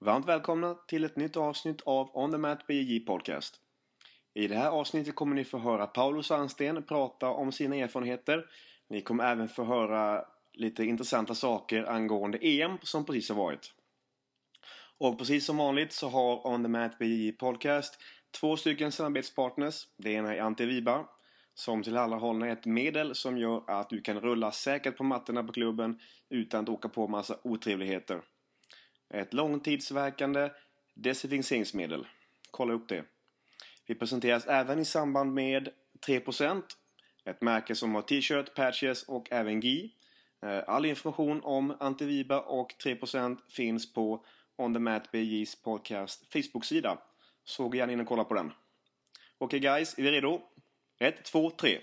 Varmt välkomna till ett nytt avsnitt av On the Mat BJJ Podcast. I det här avsnittet kommer ni få höra Paolo Sandsten prata om sina erfarenheter. Ni kommer även få höra lite intressanta saker angående EM som precis har varit. Och precis som vanligt så har On the Mat BJJ Podcast två stycken samarbetspartners. Det ena är Antiviba som tillhandahåller ett medel som gör att du kan rulla säkert på mattorna på klubben utan att åka på massa otrevligheter. Ett långtidsverkande desinficeringsmedel. Kolla upp det. Vi presenteras även i samband med 3% ett märke som har t-shirt, patches och även GI. Eh, all information om Antiviba och 3% finns på On The Mat BJ's podcast Facebook-sida. Så gå gärna in och kolla på den. Okej okay guys, är vi redo? 1, 2, 3.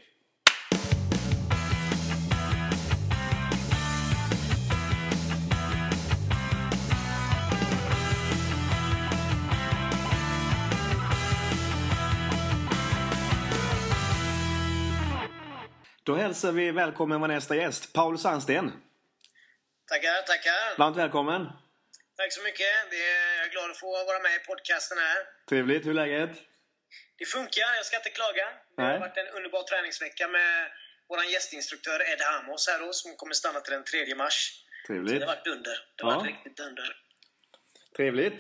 Då hälsar vi välkommen vår nästa gäst, Paul Sandsten. Tackar, tackar. Varmt välkommen. Tack så mycket. Jag är glad att få vara med i podcasten här. Trevligt. Hur är läget? Det funkar, jag ska inte klaga. Det Nej. har varit en underbar träningsvecka med vår gästinstruktör Ed Hamos här då, som kommer stanna till den 3 mars. Så Trevligt. det har varit dunder. Det har Ja. varit riktigt dunder. Trevligt.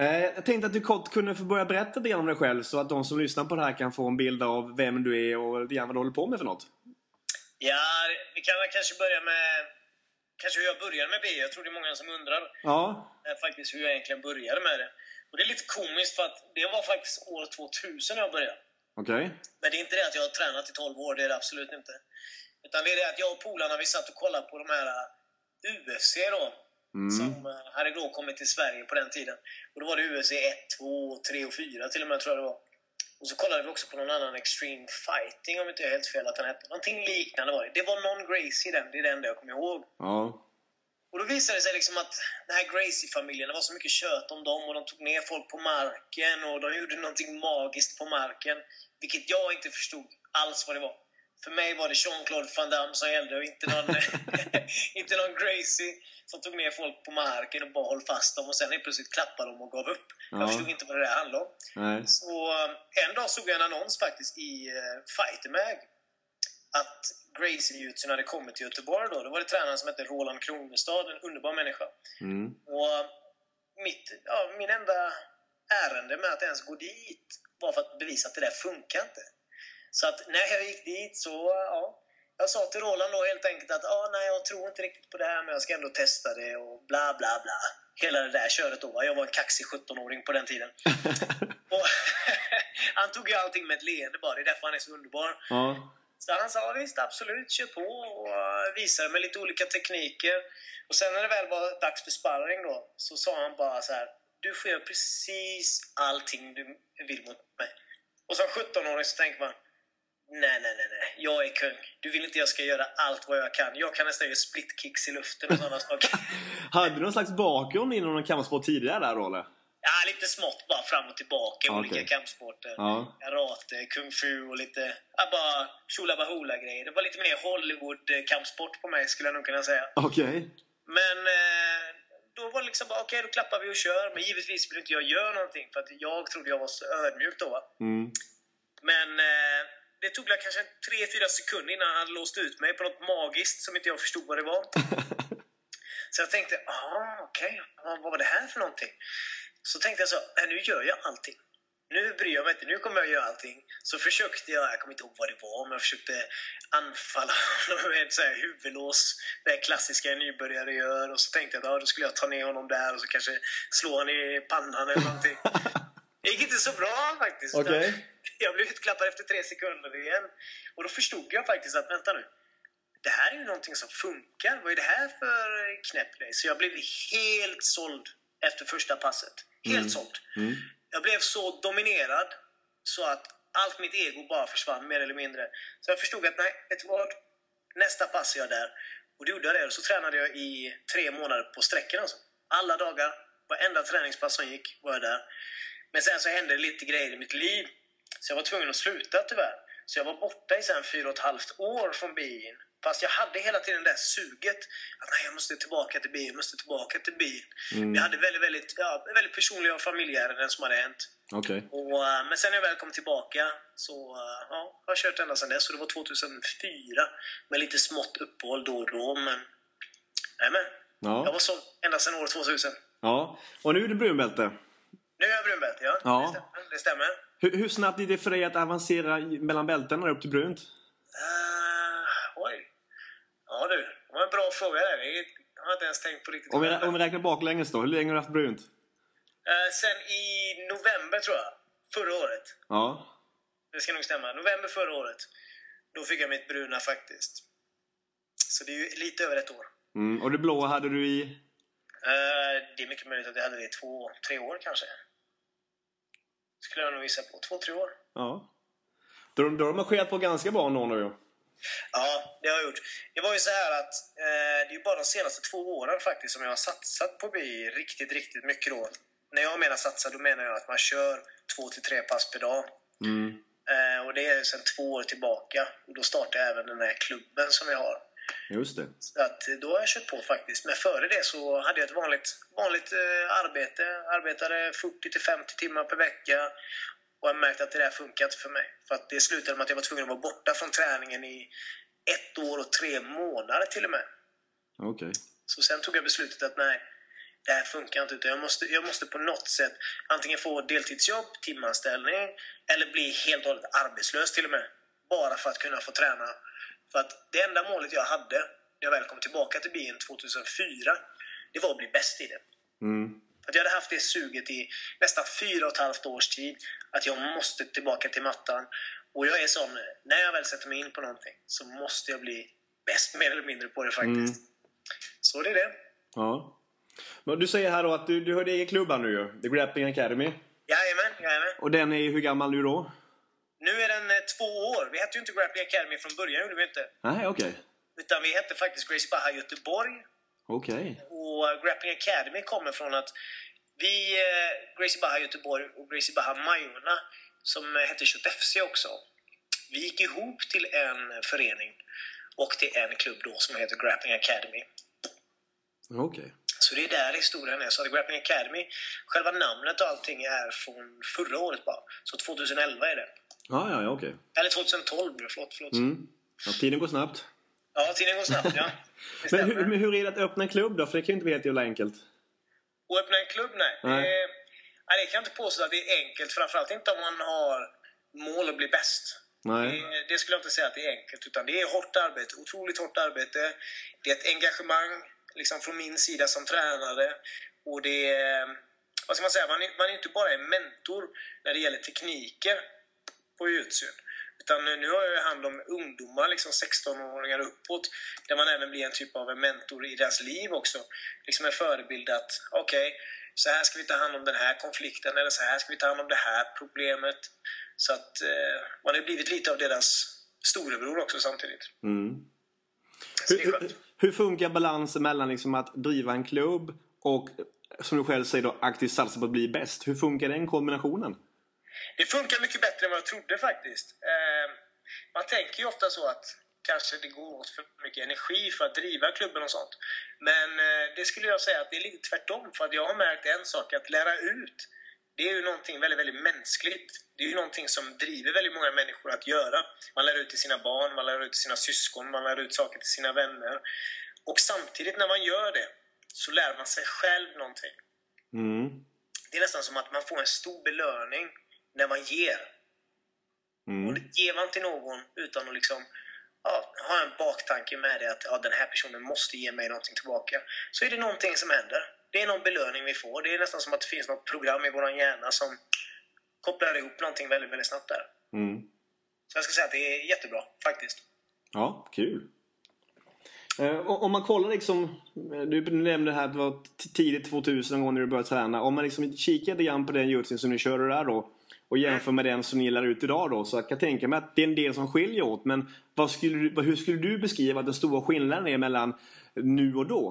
Eh, jag tänkte att du kort kunde få börja berätta lite om dig själv så att de som lyssnar på det här kan få en bild av vem du är och lite grann vad du håller på med för något. Ja, vi kan väl kanske börja med kanske hur jag började med B. Jag tror det är många som undrar Ja. eh, faktiskt hur jag egentligen började med det. Och det är lite komiskt för att det var faktiskt år 2000 jag började. Okej. Men det är inte det att jag har tränat i 12 år, det är det absolut inte. Utan det är det att jag och polarna, vi satt och kollade på de här uh, UFC då. Mm. Som uh, hade då kommit till Sverige på den tiden. Och då var det UFC 1, 2, 3 och 4 till och med tror jag det var. Och så kollade vi också på någon annan Extreme Fighting om inte jag är helt fel att den hette. Någonting liknande var det. Det var någon Gracie den, det är den enda jag kommer ihåg. Ja. Och då visade det sig liksom att den här Gracie-familjen, det var så mycket kött om dem och de tog ner folk på marken och de gjorde någonting magiskt på marken. Vilket jag inte förstod alls vad det var. För mig var det Jean-Claude Van Damme som gällde och inte någon, inte någon Gracie som tog ner folk på marken och bara höll fast dem och sen helt plötsligt klappade dem och gav upp. Ja. Jag förstod inte vad det där handlade om. Nej. Så eh, en dag såg jag en annons faktiskt i uh, Fighter Mag att Gracie-jutsun hade kommit till Göteborg då. Då var det tränaren som hette Roland Kronestad, en underbar människa. Mm. Och mitt, ja, min enda ärende med att ens gå dit var för att bevisa att det där funkar inte. Så att när jag gick dit så, ja. Jag sa till Roland då helt enkelt att ah, nej, jag tror inte riktigt på det här men jag ska ändå testa det och bla bla bla. Hela det där köret då. Jag var en kaxig 17-åring på den tiden. Och han tog ju allting med ett leende bara. Det är därför han är så underbar. ja. Så han sa visst, absolut, kör på och visade mig lite olika tekniker. Och sen när det väl var dags för sparring då, så sa han bara så här. Du får göra precis allting du vill mot mig. Och som 17-åring så tänker man. Nej, nej, nej, nej. Jag är kung. Du vill inte jag ska göra allt vad jag kan. Jag kan nästan göra splitkicks i luften och sådana saker. Hade du någon slags bakgrund inom någon kampsport tidigare där då eller? Ja, lite smått bara fram och tillbaka i Okej. olika kampsporter. Ja. Karate, kung fu och lite... Ja, bara tjolabahoola grejer. Det var lite mer Hollywood-kampsport på mig skulle jag nog kunna säga. Okej. Men eh, då var det liksom bara okej, då klappar vi och kör. Men givetvis vill inte jag göra någonting för att jag trodde jag var så ödmjuk då. Mm. Men eh, det tog väl kanske 3-4 sekunder innan han hade låst ut mig på något magiskt som inte jag förstod vad det var. Så jag tänkte, ah, okej, vad var det här för någonting? Så tänkte jag så, äh, nu gör jag allting. Nu bryr jag mig inte, nu kommer jag göra allting. Så försökte jag, jag kommer inte ihåg vad det var, men jag försökte anfalla honom med så här huvudlås. Det klassiska en nybörjare gör. Och så tänkte jag att då skulle jag ta ner honom där och så kanske slå honom i pannan eller någonting. Det gick inte så bra faktiskt. Okej. Jag blev utklappad efter tre sekunder igen. Och då förstod jag faktiskt att, vänta nu. Det här är ju någonting som funkar. Vad är det här för knäppgrej? Så jag blev helt såld efter första passet. Helt Mm. såld. Mm. Jag blev så dominerad så att allt mitt ego bara försvann mer eller mindre. Så jag förstod att nej, vet du vad? Nästa pass är jag där. Och då gjorde jag det och så tränade jag i tre månader på sträcken alltså. Alla dagar, varenda träningspass som gick var jag där. Men sen så hände det lite grejer i mitt liv. Så jag var tvungen att sluta tyvärr. Så jag var borta i sen fyra och ett halvt år från BI'n. Fast jag hade hela tiden det där suget. Att nej, jag måste tillbaka till bilen, jag måste tillbaka till bilen. Mm. Jag hade väldigt, väldigt, ja, väldigt personliga och familjeärenden som hade hänt. Okej. Och, eh, men sen när jag väl kom tillbaka så eh, ja, har jag kört ända sedan dess. Och det var 2004 med lite smått uppehåll då och då. Men, nej, men jag Ja. var så ända sedan år 2000. ja. Och nu är det brunbälte. Nu är jag brunbälte, ja. Ja. Det stämmer. Det stämmer. Hur, hur snabbt gick det för dig att avancera mellan bältena upp till brunt? Uh, oj. Ja du, det var en bra fråga där. Det har jag inte ens tänkt på riktigt. Om vi, om vi räknar baklänges då, hur länge har du haft brunt? Eh, sen i november tror jag, förra året. Ja. Det ska nog stämma. November förra året. Då fick jag mitt bruna faktiskt. Så det är ju lite över ett år. Mm. Och det blåa hade du i? Eh, det är mycket möjligt att jag hade det i två, tre år kanske. Skulle jag nog gissa på. Två, tre år. Ja. Då, då har de marscherat på ganska bra ändå nu ju. Ja, det har jag gjort. Det var ju så här att eh, det är ju bara de senaste två åren faktiskt som jag har satsat på bil riktigt, riktigt mycket då. När jag menar satsa, då menar jag att man kör två till tre pass per dag. Mm. Eh, och det är sedan två år tillbaka. Och då startade jag även den här klubben som vi har. Just det. Så att, då har jag kört på faktiskt. Men före det så hade jag ett vanligt, vanligt eh, arbete. Arbetade 40 till 50 timmar per vecka. Och jag märkte att det där funkar inte för mig. För att det slutade med att jag var tvungen att vara borta från träningen i ett år och tre månader till och med. Okej. Så sen tog jag beslutet att nej, det här funkar inte. Utan jag, måste, jag måste på något sätt antingen få deltidsjobb, timanställning eller bli helt och hållet arbetslös till och med. Bara för att kunna få träna. För att det enda målet jag hade när jag väl kom tillbaka till bilen 2004, det var att bli bäst i det. Mm. Att jag hade haft det suget i nästan fyra och ett halvt års tid. Att jag måste tillbaka till mattan. Och jag är sån, när jag väl sätter mig in på någonting så måste jag bli bäst mer eller mindre på det faktiskt. Så det är det. Ja. Men du säger här då att du, du har din egen klubb här nu ju. The Grappling Academy. Jajamän, jajamän. Och den är ju hur gammal nu då? Nu är den eh, två år. Vi hette ju inte Grappling Academy från början, gjorde vi inte. Nej, okej. Utan vi hette faktiskt Gracie Baha Göteborg. Okej. Och eh, Grappling Academy kommer från att vi, eh, Gracie Baha Göteborg och Gracie Baha Majorna, som eh, hette Kött FC också, vi gick ihop till en förening och till en klubb då som heter Grappling Academy. Okej. Så det är där historien är. Så Grappling Academy, själva namnet och allting är från förra året bara. Så 2011 är det. Ja, ja, ja, okej. Eller 2012 nu, förlåt. förlåt. Mm. Ja, tiden går snabbt. Ja, tiden går snabbt, ja. Men hur, men hur är det att öppna en klubb då? För det kan ju inte vara helt jävla enkelt. Och öppna en klubb, nej. Nej. Det, nej, det kan jag inte påstå att det är enkelt. Framförallt inte om man har mål att bli bäst. Nej. Det, det skulle jag inte säga att det är enkelt. Utan det är hårt arbete. Otroligt hårt arbete. Det är ett engagemang liksom från min sida som tränare. Och det är... Vad ska man säga? Man är, man är inte bara en mentor när det gäller tekniker på jujutsu. Utan nu har jag hand om ungdomar, liksom 16-åringar uppåt, där man även blir en typ av en mentor i deras liv också. Liksom en förebild att, okej, så här ska vi ta hand om den här konflikten, eller så här ska vi ta hand om det här problemet. Så att eh, man har blivit lite av deras storebror också samtidigt. Mm. Hur, hur, hur funkar balansen mellan liksom att driva en klubb och, som du själv säger då, aktivt satsa på att bli bäst? Hur funkar den kombinationen? Det funkar mycket bättre än vad jag trodde faktiskt. Eh, man tänker ju ofta så att kanske det går åt för mycket energi för att driva klubben och sånt. Men eh, det skulle jag säga att det är lite tvärtom. För att jag har märkt en sak, att lära ut, det är ju någonting väldigt, väldigt mänskligt. Det är ju någonting som driver väldigt många människor att göra. Man lär ut till sina barn, man lär ut till sina syskon, man lär ut saker till sina vänner. Och samtidigt när man gör det så lär man sig själv någonting. Mm. Det är nästan som att man får en stor belöning när man ger. Och Mm. det ger man till någon utan att liksom ja, ha en baktanke med det att ja, den här personen måste ge mig någonting tillbaka. Så är det någonting som händer. Det är någon belöning vi får. Det är nästan som att det finns något program i vår hjärna som kopplar ihop någonting väldigt, väldigt snabbt där. Mm. Så jag ska säga att det är jättebra, faktiskt. Ja, kul. Eh, och- om man kollar liksom, eh, du nämnde här att det var tidigt 2000 någon gång när du började träna. Om man liksom kikar lite grann på den jutsin som ni körde där då och jämför med den som ni lär ut idag då så jag kan tänka mig att det är en del som skiljer åt. Men skulle hur skulle du beskriva den stora skillnaden är mellan nu och då?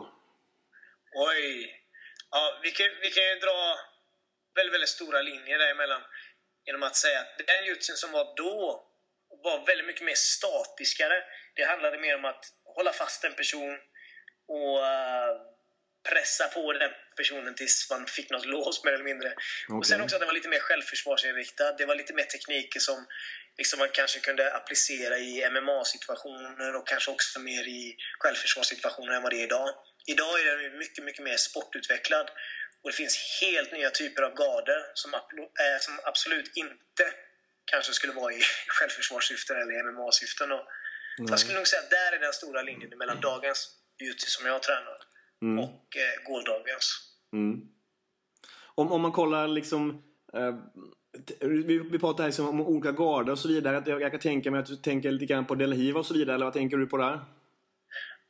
Oj! Ja, vi, kan, vi kan ju dra väldigt, väldigt stora linjer däremellan. Genom att säga att den jutsin som var då var väldigt mycket mer statiskare. Det handlade mer om att hålla fast en person och uh, pressa på den personen tills man fick något lås mer eller mindre. Okay. Och sen också att den var lite mer självförsvarsinriktad. Det var lite mer tekniker som liksom man kanske kunde applicera i MMA-situationer och kanske också mer i självförsvarssituationer än vad det är idag. Idag är den mycket, mycket mer sportutvecklad och det finns helt nya typer av garder som, äh, som absolut inte kanske skulle vara i självförsvarssyften eller MMA-syften. Mm. Jag skulle nog säga att där är den stora linjen mellan dagens beauty som jag tränar mm. och eh, gårdagens. Mm. Om, om man kollar liksom eh, vi, vi pratar här om olika garder och så vidare. Jag, jag kan tänka mig att du tänker lite grann på Delhiva och så vidare, eller vad tänker du på där?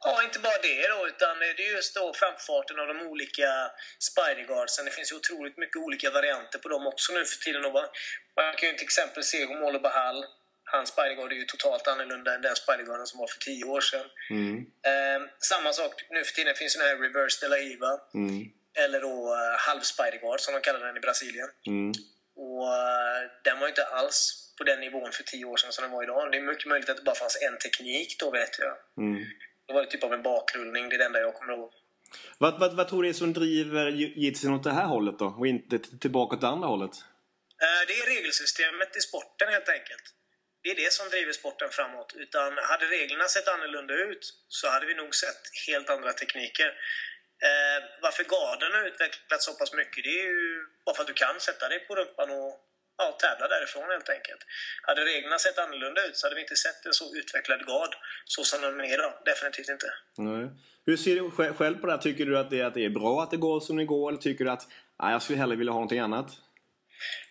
Ja, inte bara det då, utan det är just då framfarten av de olika Spiderguardsen. Det finns ju otroligt mycket olika varianter på dem också nu för tiden. Man kan ju till exempel se Homolo Bahal. Hans Spiderguard är ju totalt annorlunda än den Spiderguarden som var för tio år sedan. Mm. Eh, samma sak nu för tiden finns den här Reverse de la Hiva. Mm. Eller då uh, halv Spiderguard som de kallar den i Brasilien. Mm. Och uh, den var ju inte alls på den nivån för tio år sedan som den var idag. Det är mycket möjligt att det bara fanns en teknik då vet jag. Mm. Det var typ av en bakrullning, det är det enda jag kommer ihåg. Vad, vad, vad tror du är som driver jitsin åt det här hållet då? Och inte tillbaka åt det andra hållet? Eh, det är regelsystemet i sporten helt enkelt. Det är det som driver sporten framåt. Utan hade reglerna sett annorlunda ut så hade vi nog sett helt andra tekniker. Eh, varför garden har utvecklats så pass mycket, det är ju bara för att du kan sätta dig på rumpan och ja, tävla därifrån helt enkelt. Hade reglerna sett annorlunda ut så hade vi inte sett en så utvecklad gard så som den är idag. Definitivt inte. Nej. Hur ser du själv på det här? Tycker du att det, att det är bra att det går som det går eller tycker du att nej, jag skulle hellre vilja ha någonting annat?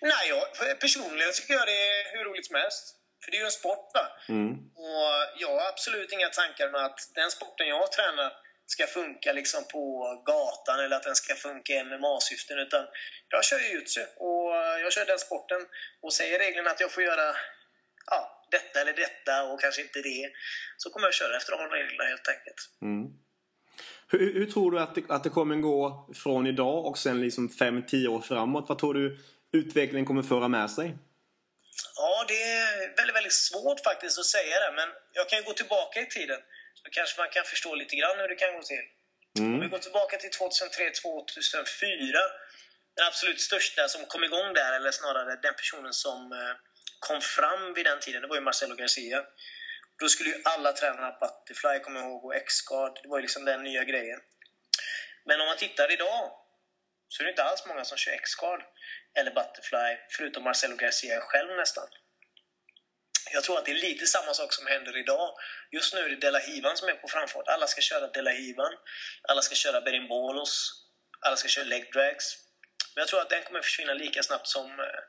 Nej, jag, personligen tycker jag det är hur roligt som helst. För det är ju en sport va? Mm. Och jag har absolut inga tankar med att den sporten jag tränar ska funka liksom på gatan eller att den ska funka i MMA-syften. Utan jag kör jujutsu och jag kör den sporten. Och säger reglerna att jag får göra ja, detta eller detta och kanske inte det. Så kommer jag köra efter de reglerna helt enkelt. Mm. Hur, hur, tror du att det, att det kommer gå från idag och sen liksom 5-10 år framåt? Vad tror du utvecklingen kommer föra med sig? Ja, det är väldigt, väldigt svårt faktiskt att säga det. Men jag kan ju gå tillbaka i tiden så kanske man kan förstå lite grann hur det kan gå till. Mm. Om vi går tillbaka till 2003-2004. Den absolut största som kom igång där, eller snarare den personen som eh, kom fram vid den tiden, det var ju Marcelo Garcia. Då skulle ju alla träna Butterfly, kommer jag ihåg, och X-Guard. Det var ju liksom den nya grejen. Men om man tittar idag så är det inte alls många som kör X-Guard eller Butterfly, förutom Marcelo Garcia själv nästan. Jag tror att det är lite samma sak som händer idag. Just nu är det Della Hivan som är på framfart. Alla ska köra Della Hivan. Alla ska köra Berimbolos. Alla ska köra leg drags. Men jag tror att den kommer försvinna lika snabbt som eh,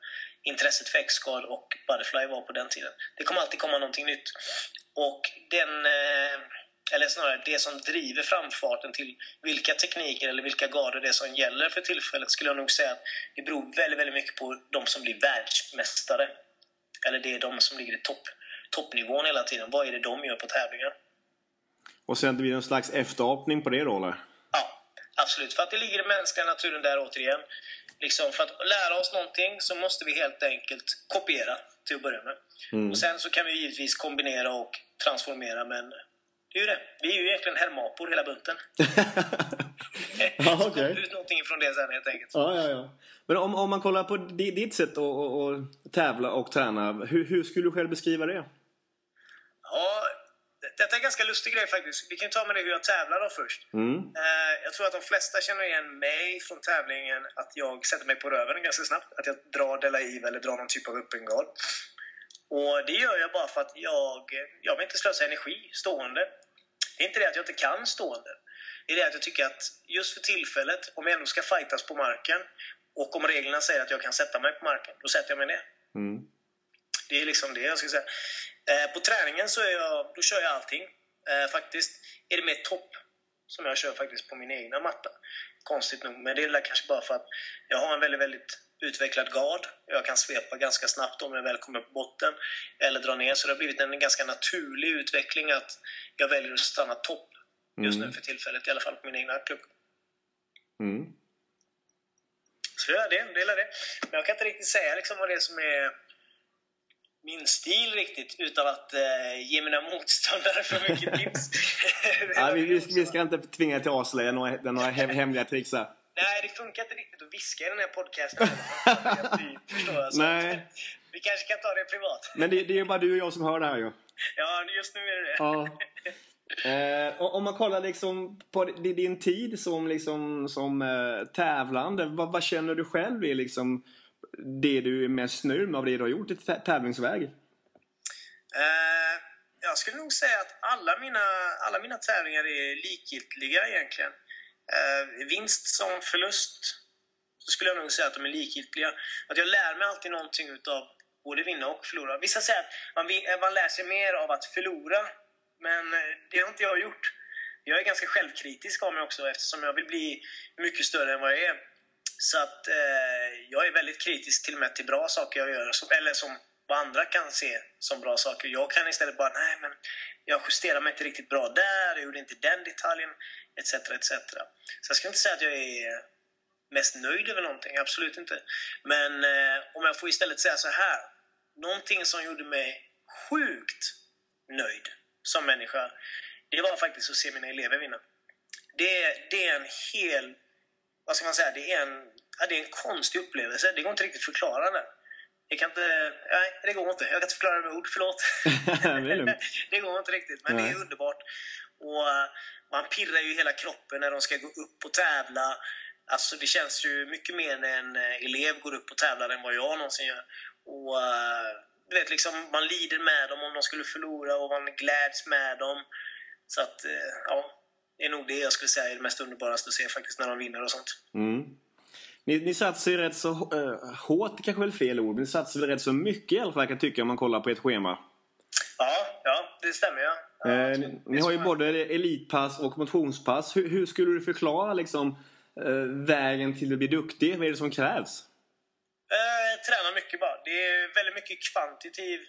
intresset för X-Guard och Butterfly var på den tiden. Det kommer alltid komma någonting nytt. Och den... Eh, eller snarare det som driver framfarten till vilka tekniker eller vilka garder det är som gäller för tillfället skulle jag nog säga att det beror väldigt, väldigt mycket på de som blir världsmästare. Eller det är de som ligger i topp, toppnivån hela tiden. Vad är det de gör på tävlingar? Och sen blir det en slags efterapning på det då eller? Ja, absolut. För att det ligger i mänskliga naturen där återigen. Liksom, för att lära oss någonting så måste vi helt enkelt kopiera till att börja med. Mm. Och sen så kan vi givetvis kombinera och transformera men det är ju det. Vi är ju egentligen hermapor hela bunten. ja, okay. ut någonting från det sen helt enkelt. Ja, ja, ja. Men om, om man kollar på ditt sätt att tävla och träna, hur, hur skulle du själv beskriva det? Ja, detta är en ganska lustig grej faktiskt. Vi kan ta med det hur jag tävlar då först. Mm. Uh, jag tror att de flesta känner igen mig från tävlingen att jag sätter mig på röven ganska snabbt. Att jag drar Delaiv eller drar någon typ av öppen guard. Och det gör jag bara för att jag, jag vill inte slösa energi stående. Det är inte det att jag inte kan stående. Det är det att jag tycker att just för tillfället, om jag ändå ska fightas på marken och om reglerna säger att jag kan sätta mig på marken, då sätter jag mig ner. Mm. Det är liksom det jag ska säga. Eh, på träningen så är jag, då kör jag allting. Eh, faktiskt är det mer topp som jag kör faktiskt på min egna matta. Konstigt nog, men det är kanske bara för att jag har en väldigt, väldigt utvecklad gard. Jag kan svepa ganska snabbt om jag väl kommer på botten eller dra ner. Så det har blivit en ganska naturlig utveckling att jag väljer att stanna topp just mm. nu för tillfället, i alla fall på min egna klubb. Mm. Så det, det är det. Men jag kan inte riktigt säga liksom vad det är som är min stil riktigt utan att eh, ge mina motståndare för mycket tips. ja, vi, vi, vi, ska inte tvinga till att avslöja några, några hemliga tricks här. Nej, det funkar inte riktigt att viska i den här podcasten. Nej. Vi kanske kan ta det privat. Men det, det är ju bara du och jag som hör det här ju. Ja, just nu är det det. Ja. Eh, om man kollar liksom på din tid som, liksom, som eh, tävlande, vad, vad, känner du själv är liksom det du är mest nöjd med av det du har gjort i tävlingsväg? Eh, jag skulle nog säga att alla mina, alla mina tävlingar är likgiltiga egentligen. Eh, vinst som förlust så skulle jag nog säga att de är likgiltiga. Att jag lär mig alltid någonting utav både vinna och förlora. Vissa säger att man, eh, man lär sig mer av att förlora, men eh, det har inte jag gjort. Jag är ganska självkritisk av mig också eftersom jag vill bli mycket större än vad jag är. Så att eh, jag är väldigt kritisk till och med till bra saker jag gör, som, eller som vad andra kan se som bra saker. Jag kan istället bara, nej men jag justerar mig inte riktigt bra där, jag gjorde inte den detaljen, etc. etc. Så jag skulle inte säga att jag är mest nöjd över någonting, absolut inte. Men eh, om jag får istället säga så här. Någonting som gjorde mig sjukt nöjd som människa, det var faktiskt att se mina elever vinna. Det, det är en hel, vad ska man säga, det är en, ja, det är en konstig upplevelse. Det går inte riktigt att förklara det. Jag kan inte, nej det går inte. Jag kan inte förklara det med ord, förlåt. det, det går inte riktigt, men nej. det är underbart. Och man pirrar ju hela kroppen när de ska gå upp och tävla. Alltså det känns ju mycket mer när en eh, elev går upp och tävlar än vad jag någonsin gör. Och uh, du vet, liksom, man lider med dem om de skulle förlora och man gläds med dem. Så att, uh, ja. Det är nog det jag skulle säga är det mest underbaraste att se faktiskt när de vinner och sånt. Mm. Ni, ni satsar ju rätt så uh, hårt, kanske väl fel ord, men ni satsar väl rätt så mycket i alla fall kan jag tycka om man kollar på ett schema. Ja, ja det stämmer ja. Eh, ni, ni har ju både elitpass och motionspass. Hur, hur skulle du förklara liksom eh, vägen till att bli duktig? Vad är det som krävs? Eh, träna mycket bara. Det är väldigt mycket kvantitativ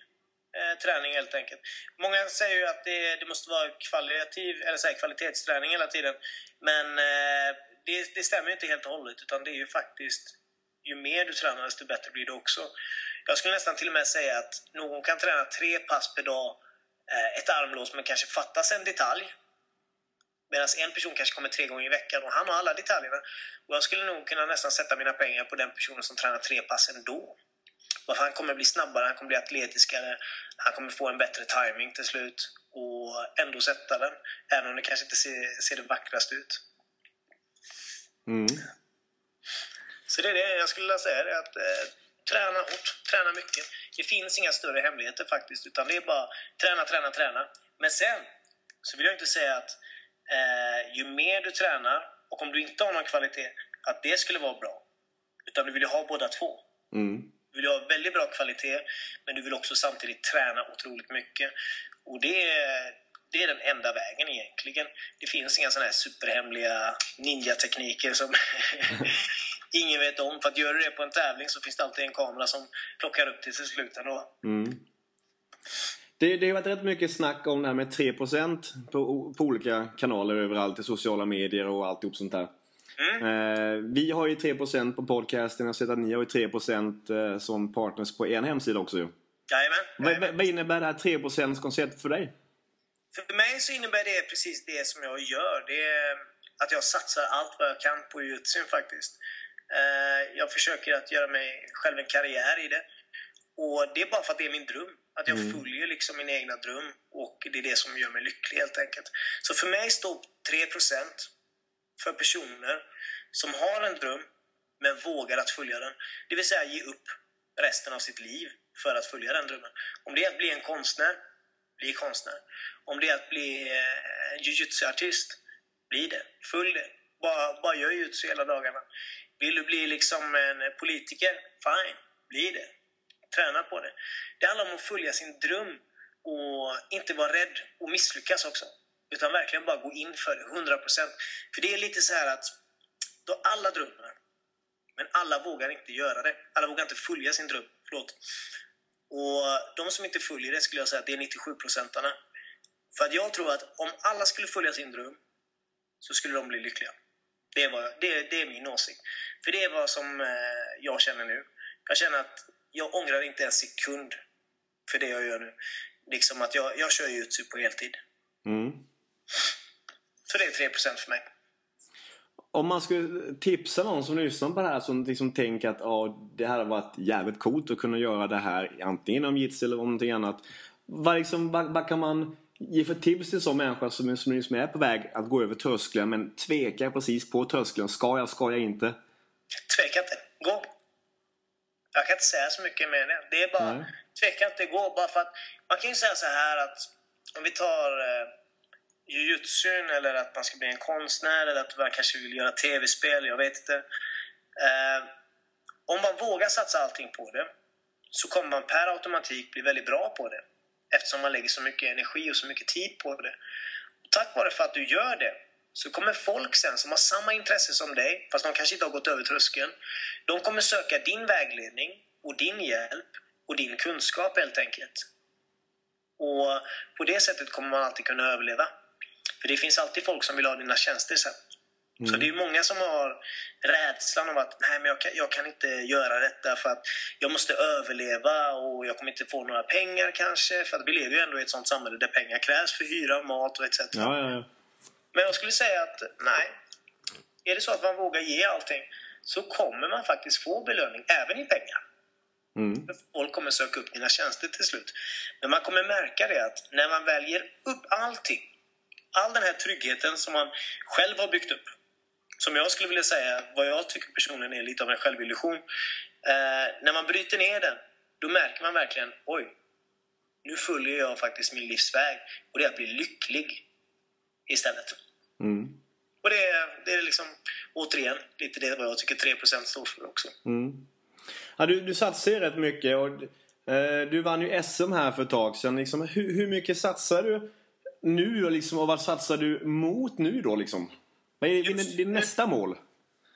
träning helt enkelt. Många säger ju att det, det måste vara kvalitativ, eller så här, kvalitetsträning hela tiden. Men det, det stämmer inte helt och hållet utan det är ju faktiskt ju mer du tränar desto bättre blir det också. Jag skulle nästan till och med säga att någon kan träna tre pass per dag, ett armlås men kanske fattas en detalj. Medan en person kanske kommer tre gånger i veckan och han har alla detaljerna. Och jag skulle nog kunna nästan sätta mina pengar på den personen som tränar tre pass ändå. Varför han kommer bli snabbare, han kommer bli atletiskare, han kommer få en bättre timing till slut och ändå sätta den. Även om det kanske inte ser, ser det vackrast ut. Mm. Så det är det jag skulle vilja säga, det, att eh, träna hårt, träna mycket. Det finns inga större hemligheter faktiskt, utan det är bara träna, träna, träna. Men sen så vill jag inte säga att eh, ju mer du tränar och om du inte har någon kvalitet, att det skulle vara bra. Utan du vill ju ha båda två. Mm. Du vill ha väldigt bra kvalitet, men du vill också samtidigt träna otroligt mycket. Och det är, det är den enda vägen egentligen. Det finns inga sådana här superhemliga ninja-tekniker som ingen vet om. För att gör du det på en tävling så finns det alltid en kamera som plockar upp till slut ändå. Mm. Det, det har varit rätt mycket snack om det här med 3% på, på olika kanaler överallt i sociala medier och alltihop sånt där. Mm. Eh, vi har ju 3% på podcasten. Jag har sett att ni har ju 3% eh, som partners på en hemsida också ju. Jajamän. Vad, vad innebär det här 3% konceptet för dig? För mig så innebär det precis det som jag gör. Det är att jag satsar allt vad jag kan på jujutsun faktiskt. Eh, jag försöker att göra mig själv en karriär i det. Och det är bara för att det är min dröm. Att jag mm. följer liksom min egna dröm och det är det som gör mig lycklig helt enkelt. Så för mig står 3% för personer som har en dröm men vågar att följa den. Det vill säga ge upp resten av sitt liv för att följa den drömmen. Om det är att bli en konstnär, bli konstnär. Om det är att bli eh, en jujutsu-artist, bli det. Följ det. Bara, bara gör jujutsu hela dagarna. Vill du bli liksom en politiker? Fine, bli det. Träna på det. Det handlar om att följa sin dröm och inte vara rädd och misslyckas också. Utan verkligen bara gå in för det, 100%. För det är lite så här att då alla drömmer, men alla vågar inte göra det. Alla vågar inte följa sin dröm. Förlåt. Och de som inte följer det skulle jag säga att det är 97-procentarna. För att jag tror att om alla skulle följa sin dröm så skulle de bli lyckliga. Det är, vad, det, det är min åsikt. För det är vad som eh, jag känner nu. Jag känner att jag ångrar inte en sekund för det jag gör nu. Liksom att jag, jag kör jujutsu på heltid. Mm. Så det är 3% för mig. Om man skulle tipsa någon som lyssnar på det här som liksom tänker att ja, det här har varit jävligt coolt att kunna göra det här antingen inom jitsu eller någonting annat. Vad, liksom, vad, vad kan man ge för tips till en sån människa som, som liksom är på väg att gå över tröskeln men tvekar precis på tröskeln. Ska jag, ska jag inte? Tveka inte. Gå! Jag kan inte säga så mycket mer än det. Det är bara, Nej. tveka inte, gå. Bara för att, man kan ju säga så här att om vi tar eh, jujutsun eller att man ska bli en konstnär eller att man kanske vill göra tv-spel, jag vet inte. Eh, om man vågar satsa allting på det så kommer man per automatik bli väldigt bra på det. Eftersom man lägger så mycket energi och så mycket tid på det. Och tack vare för att du gör det så kommer folk sen som har samma intresse som dig, fast de kanske inte har gått över tröskeln, de kommer söka din vägledning och din hjälp och din kunskap helt enkelt. Och på det sättet kommer man alltid kunna överleva. För det finns alltid folk som vill ha dina tjänster sen. Så det är många som har rädslan av att nej men jag kan, jag kan inte göra detta för att jag måste överleva och jag kommer inte få några pengar kanske. För att vi lever ju ändå i ett sånt samhälle där pengar krävs för hyra, mat och etc. Ja, ja, ja. Men jag skulle säga att nej. Är det så att man vågar ge allting så kommer man faktiskt få belöning, även i pengar. Mm. Folk kommer söka upp dina tjänster till slut. Men man kommer märka det att när man väljer upp allting, all den här tryggheten som man själv har byggt upp, som jag skulle vilja säga, vad jag tycker personligen är lite av en självillusion. Eh, när man bryter ner den, då märker man verkligen, oj, nu följer jag faktiskt min livsväg och det är att bli lycklig istället. Mm. Och det är, det är liksom, återigen, lite det vad jag tycker 3% står för också. Mm. Ja, du, du satsar ju rätt mycket och eh, du vann ju SM här för ett tag sedan. Liksom, hur, hur mycket satsar du nu och, liksom, och vad satsar du mot nu då liksom? Vad är nu- nästa mål?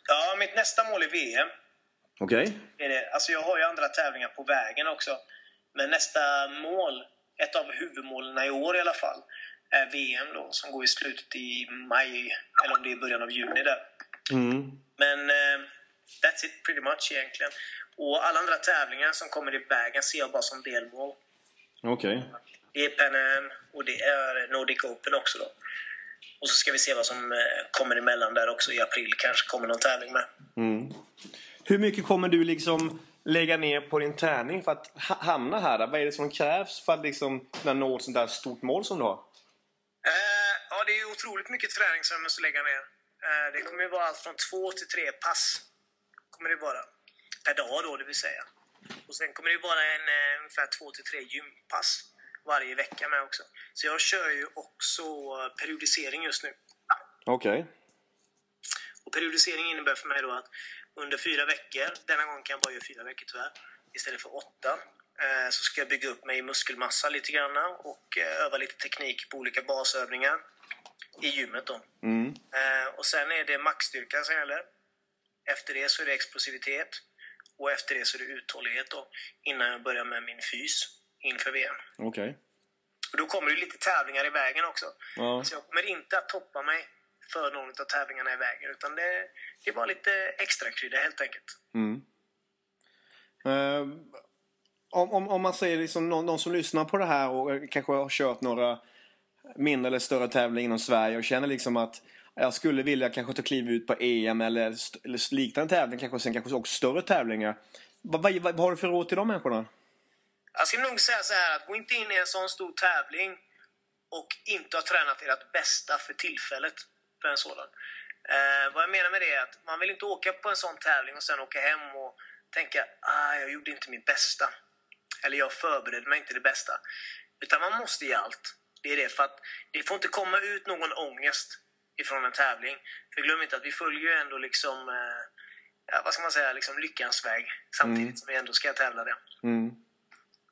Ja, mitt nästa mål är VM. Okej? det. Alltså jag har ju andra tävlingar på vägen också. Men nästa mål, ett av huvudmålen i år i alla fall, är VM då som går i slutet i maj, eller om det är början av juni där. Mm. Men eh, that's it pretty much egentligen. Och alla andra tävlingar som kommer i vägen ser jag bara som delmål. Okej. Det är Pan Am och det är Nordic Open också då. Och så ska vi se vad som eh, kommer emellan där också i april. Kanske kommer någon tävling med. Mm. Hur mycket kommer du liksom lägga ner på din träning för att ha- hamna här? Vad är det som krävs för att liksom kunna nå ett sånt där stort mål som du har? Eh, ja, det är otroligt mycket träning som jag måste lägga ner. Eh, det kommer ju vara allt från två till tre pass. Kommer det vara. Per dag då, det vill säga. Och sen kommer det vara en, eh, ungefär två till tre gympass varje vecka med också. Så jag kör ju också periodisering just nu. Okej. Och periodisering innebär för mig då att under fyra veckor, denna gång kan jag bara göra fyra veckor tyvärr, istället för åtta, eh, så ska jag bygga upp mig i muskelmassa lite grann och eh, öva lite teknik på olika basövningar i gymmet då. Mm. Eh, och sen är det maxstyrka som gäller. Efter det så är det explosivitet. Och efter det så är det uthållighet då, innan jag börjar med min fys inför VM. Okej. Och då kommer det lite tävlingar i vägen också. Ja. Så jag kommer inte att toppa mig för någon av tävlingarna i vägen. Utan det, det är bara lite extra krydda helt enkelt. Mm. Eh, om, om, om man säger liksom någon, någon som lyssnar på det här och eh, kanske har kört några mindre eller större tävlingar inom Sverige och känner liksom att jag skulle vilja kanske ta kliv ut på EM eller, eller liknande tävling kanske sen kanske också större tävlingar. Vad, vad, vad har du för råd till de människorna? Jag ska nog säga så här att gå inte in i en sån stor tävling och inte ha tränat ert bästa för tillfället för en sådan. Eh, vad jag menar med det är att man vill inte åka på en sån tävling och sen åka hem och tänka ah, jag gjorde inte mitt bästa. Eller jag förberedde mig inte det bästa. Utan man måste ge allt. Det är det. För att det får inte komma ut någon ångest ifrån en tävling. För glöm inte att vi följer ju ändå liksom, eh, vad ska man säga, liksom lyckans väg. Samtidigt Mm. som vi ändå ska tävla det. Mm.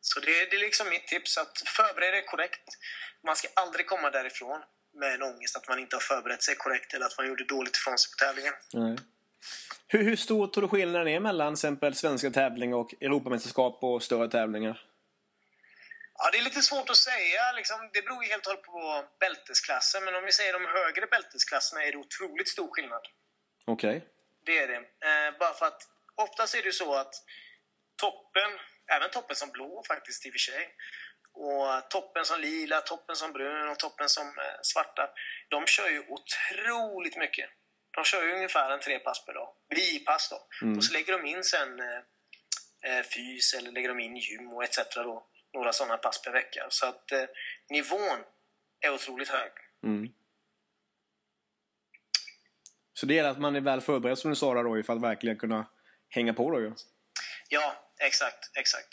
Så det, det är liksom mitt tips, att förbered dig korrekt. Man ska aldrig komma därifrån med en ångest att man inte har förberett sig korrekt eller att man gjorde dåligt ifrån sig på tävlingen. Nej. Hur, hur stor tror du skillnaden är mellan exempel svenska tävlingar och Europamästerskap och större tävlingar? Ja, det är lite svårt att säga. Liksom, det beror ju helt och hållet på bältesklassen. Men om vi säger de högre bältesklasserna är det otroligt stor skillnad. Okej. Det är det. Eh, bara för att oftast är det ju så att toppen även toppen som blå faktiskt i och för sig. Och toppen som lila, toppen som brun och toppen som eh, svarta. De kör ju otroligt mycket. De kör ju ungefär en tre pass per dag. Bipass då. Mm. Och så lägger de in sen eh, eh, fys eller lägger de in gym och etc. Då. Några sådana pass per vecka. Så att eh, nivån är otroligt hög. Mm. Så det gäller att man är väl förberedd som du sa där då för att verkligen kunna hänga på då ju. Ja, exakt, exakt.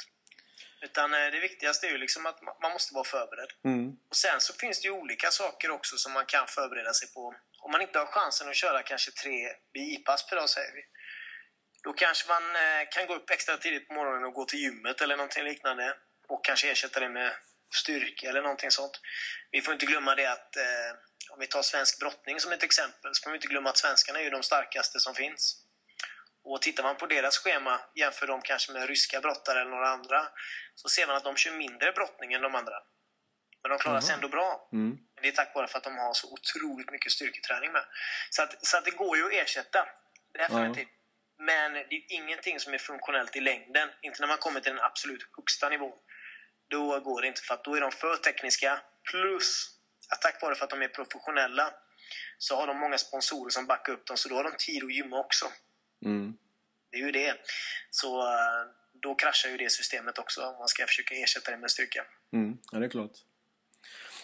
Utan eh, det viktigaste är ju liksom att ma- man måste vara förberedd. Mm. Och sen så finns det ju olika saker också som man kan förbereda sig på. Om man inte har chansen att köra kanske tre BI-pass per dag säger vi. Då kanske man eh, kan gå upp extra tidigt på morgonen och gå till gymmet eller någonting liknande. Och kanske ersätta det med styrka eller någonting sånt. Vi får inte glömma det att eh, om vi tar svensk brottning som ett exempel så får vi inte glömma att svenskarna är ju de starkaste som finns. Och tittar man på deras schema, jämför dem kanske med ryska brottare eller några andra, så ser man att de kör mindre brottning än de andra. Men de klarar sig ändå bra. Mm. Det är tack vare för att de har så otroligt mycket styrketräning med. Så att, så att det går ju att ersätta. Definitivt. Men det är ingenting som är funktionellt i längden. Inte när man kommer till den absolut högsta nivån. Då går det inte, för att då är de för tekniska. Plus att tack vare för att de är professionella så har de många sponsorer som backar upp dem, så då har de tid att gymma också. Mm. Det är ju det. Så eh, då kraschar ju det systemet också om man ska försöka ersätta det med styrka. Mm. Ja, det är klart.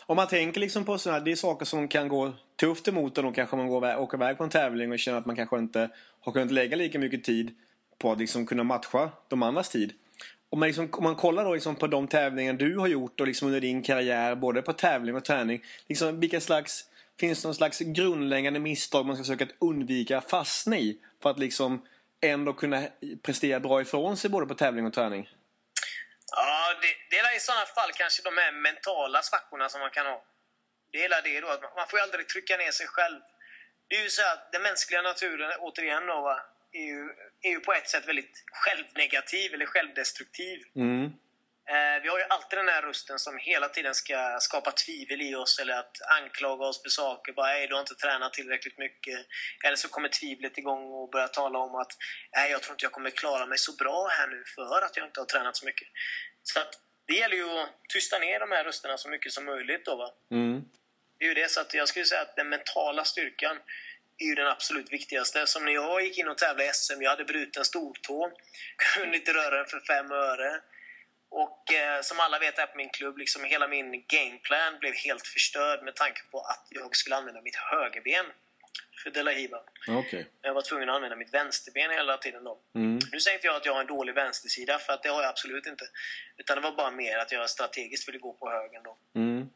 Om man tänker liksom på sådana här, det är saker som kan gå tufft emot och då kanske man går, åker iväg på en tävling och känner att man kanske inte har kunnat lägga lika mycket tid på att liksom kunna matcha de andras tid. Om man, liksom, om man kollar då liksom på de tävlingar du har gjort och liksom under din karriär, både på tävling och träning. Liksom, vilka slags, finns det någon slags grundläggande misstag man ska försöka att undvika att fastna i? För att liksom ändå kunna prestera bra ifrån sig både på tävling och träning? Ja, det, det är i sådana fall kanske de här mentala svackorna som man kan ha. Det är det då, att man, man får ju aldrig trycka ner sig själv. Det är ju så att den mänskliga naturen, återigen då, va, är, ju, är ju på ett sätt väldigt självnegativ eller självdestruktiv. Mm. Eh, vi har ju alltid den här rösten som hela tiden ska skapa tvivel i oss eller att anklaga oss för saker. Bara, "Nej, du har inte tränat tillräckligt mycket. Eller så kommer tvivlet igång och börjar tala om att Nej, jag tror inte jag kommer klara mig så bra här nu för att jag inte har tränat så mycket. Så att det gäller ju att tysta ner de här rösterna så mycket som möjligt. Då, va? Mm. Det är ju det, så att jag skulle säga att den mentala styrkan är ju den absolut viktigaste. Som när jag gick in och tävlade i SM, jag hade bruten stortå. Kunde inte röra den för fem öre. Och eh, som alla vet här på min klubb, liksom hela min gameplan blev helt förstörd med tanke på att jag skulle använda mitt högerben för De La Hiva. Okej. Jag var tvungen att använda mitt vänsterben hela tiden då. Mm. Nu säger inte jag att jag har en dålig vänstersida, för att det har jag absolut inte. Utan det var bara mer att jag strategiskt ville gå på högen då. Mm.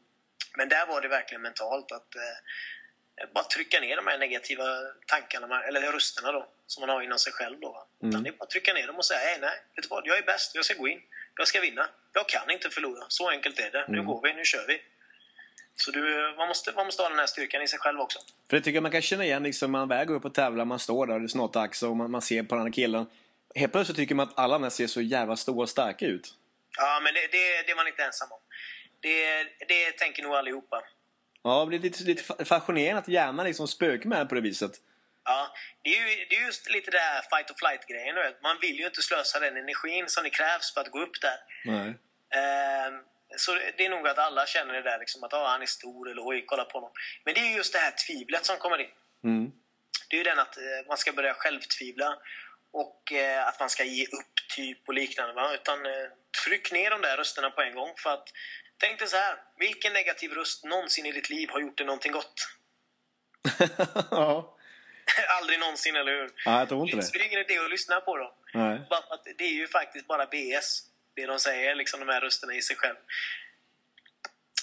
Men där var det verkligen mentalt att eh, bara trycka ner de här negativa tankarna, eller rösterna då, som man har inom sig själv. Då, va? Mm. Utan det är bara att trycka ner dem och säga nej, nej, vet du vad, jag är bäst, jag ska gå in, jag ska vinna. Jag kan inte förlora, så enkelt är det. Nu Mm. går vi, nu kör vi. Så du, man, måste, man måste ha den här styrkan i sig själv också. För det tycker jag man kan känna igen liksom, man väl går upp och tävlar, man står där, det är snart dags och man, man ser på den här killen. Helt plötsligt tycker man att alla andra ser så jävla stora och starka ut. Ja, men det, det, det är man inte ensam om. Det, det tänker nog allihopa. Ja, det är lite, lite fa- fascinerande att hjärnan liksom spökar med på det viset. Ja, det är ju det är just lite det här fight or flight-grejen. Man vill ju inte slösa den energin som det krävs för att gå upp där. Nej. Ehm, så det är nog att alla känner det där liksom att ah, han är stor eller oj, kolla på honom. Men det är ju just det här tvivlet som kommer in. Mm. Det är ju den att eh, man ska börja självtvivla och eh, att man ska ge upp typ och liknande. Va? Utan eh, tryck ner de där rösterna på en gång. För att tänk dig så här, vilken negativ röst någonsin i ditt liv har gjort dig någonting gott? ja. Aldrig någonsin, eller hur? ja, jag tror inte Så det. det är ingen idé att lyssna på dem. Nej. Bara att det är ju faktiskt bara BS, det de säger, liksom de här rösterna i sig själv.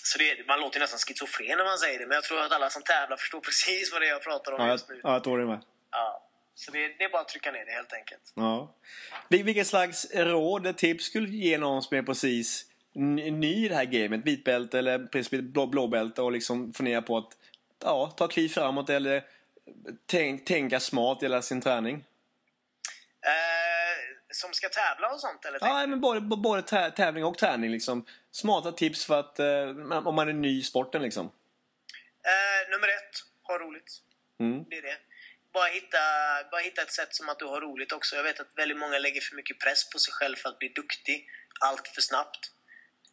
Så det, man låter ju nästan schizofren när man säger det, men jag tror att alla som tävlar förstår precis vad det är jag pratar om Ja, just nu. ja, jag tror det med. Ja. Så det, det är bara att trycka ner det helt enkelt. Ja. Vil- Vilket slags råd tips skulle du ge någon som är precis ny i det här gamet? Vitbälte eller precis blå, blåbälte och liksom fundera på att ja, ta kliv framåt eller tänk, tänka smart hela sin träning? Eh, som ska tävla och sånt eller? Ja, men både, både tä- tävling och träning liksom. Smarta tips för att eh, om man är ny i sporten liksom. Eh, nummer ett, ha roligt. Mm. Det är det. bara hitta, bara hitta ett sätt som att du har roligt också. Jag vet att väldigt många lägger för mycket press på sig själv för att bli duktig allt för snabbt.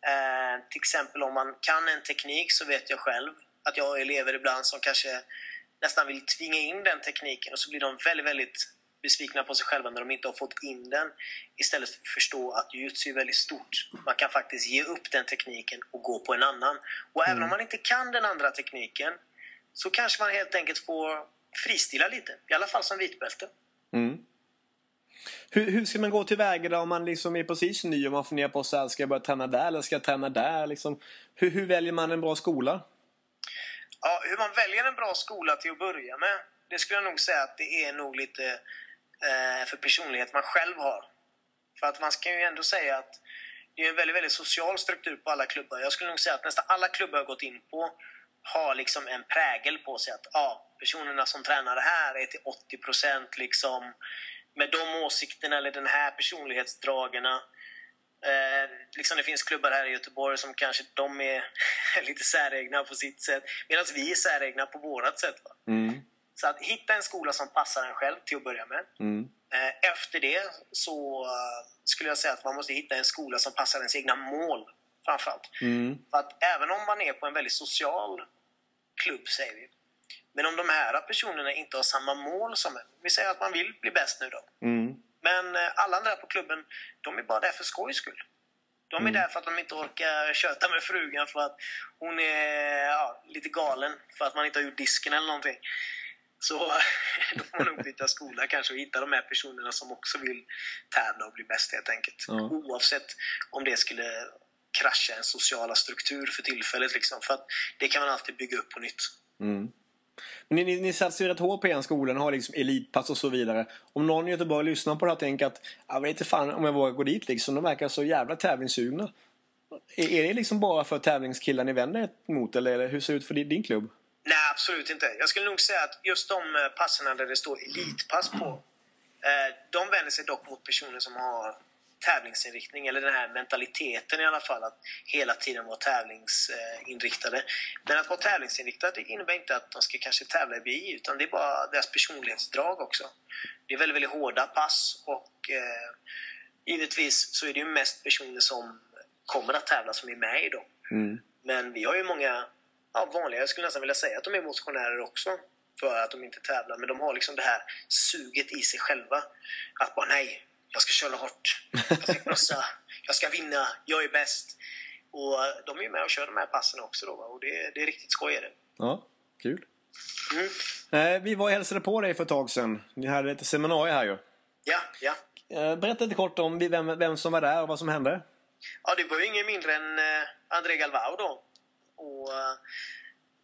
Eh, till exempel om man kan en teknik så vet jag själv att jag har elever ibland som kanske nästan vill tvinga in den tekniken och så blir de väldigt, väldigt besvikna på sig själva när de inte har fått in den istället för att förstå att jujutsu är väldigt stort. Man kan faktiskt ge upp den tekniken och gå på en annan. Och även om man inte kan den andra tekniken så kanske man helt enkelt får fristila lite. I alla fall som vitbälte. Mm. Hur, hur ska man gå tillväga då om man liksom är precis ny och man funderar på så här, ska jag börja träna där eller ska jag träna där? Liksom, hur, hur väljer man en bra skola? Ja, hur man väljer en bra skola till att börja med, det skulle jag nog säga att det är nog lite eh, för personlighet man själv har. För att man ska ju ändå säga att det är en väldigt, väldigt social struktur på alla klubbar. Jag skulle nog säga att nästan alla klubbar jag gått in på har liksom en prägel på sig att ja, personerna som tränar det här är till 80% liksom med de åsikterna eller den här personlighetsdragena Eh, liksom det finns klubbar här i Göteborg som kanske de är lite säregna på sitt sätt medan vi är säregna på vårat sätt. Mm. Så att hitta en skola som passar en själv till att börja med. Mm. Eh, efter det så uh, skulle jag säga att man måste hitta en skola som passar ens egna mål framförallt. Mm. För att även om man är på en väldigt social klubb, säger vi. Men om de här personerna inte har samma mål som en. Vi säger att man vill bli bäst nu då. Mm. Men eh, alla andra på klubben, de är bara där för skojs skull. De är Mm. där för att de inte orkar köta med frugan för att hon är ja, lite galen för att man inte har gjort disken eller någonting. Så då får man nog byta skola kanske och hitta de här personerna som också vill tävla och bli bäst helt enkelt. Ja. Oavsett om det skulle krascha en sociala struktur för tillfället. Liksom. För att det kan man alltid bygga upp på nytt. Mm. Ni, ni, ni satsar ju rätt hårt på er skola, ni har liksom elitpass och så vidare. Om någon i Göteborg lyssnar på det här och tänker att jag vet inte fan om jag vågar gå dit liksom. De verkar så jävla tävlingssugna. Är, är det liksom bara för tävlingskillar ni vänder er mot eller eller hur ser det ut för din, din klubb? Nej, absolut inte. Jag skulle nog säga att just de eh, passen där det står elitpass på, eh, de vänder sig dock mot personer som har tävlingsinriktning, eller den här mentaliteten i alla fall, att hela tiden vara tävlingsinriktade. Men att vara tävlingsinriktad innebär inte att de ska kanske tävla i BI, utan det är bara deras personlighetsdrag också. Det är väldigt, väldigt hårda pass och eh, givetvis så är det ju mest personer som kommer att tävla som är med i dem. Mm. Men vi har ju många ja, vanliga, jag skulle nästan vilja säga att de är motionärer också. För att de inte tävlar. Men de har liksom det här suget i sig själva. Att bara nej, jag ska köra hårt. Jag ska krossa. Jag ska vinna. Jag är bäst. Och de är ju med och kör de här passen också då. Och det, det är riktigt skoj är det. Ja, kul. Mm. Eh, vi var och hälsade på dig för ett tag sedan. Ni hade ett seminarium här ju. Ja, ja. Eh, berätta lite kort om vem, vem som var där och vad som hände. Ja, det var ju ingen mindre än eh, André Galvao då. Och eh,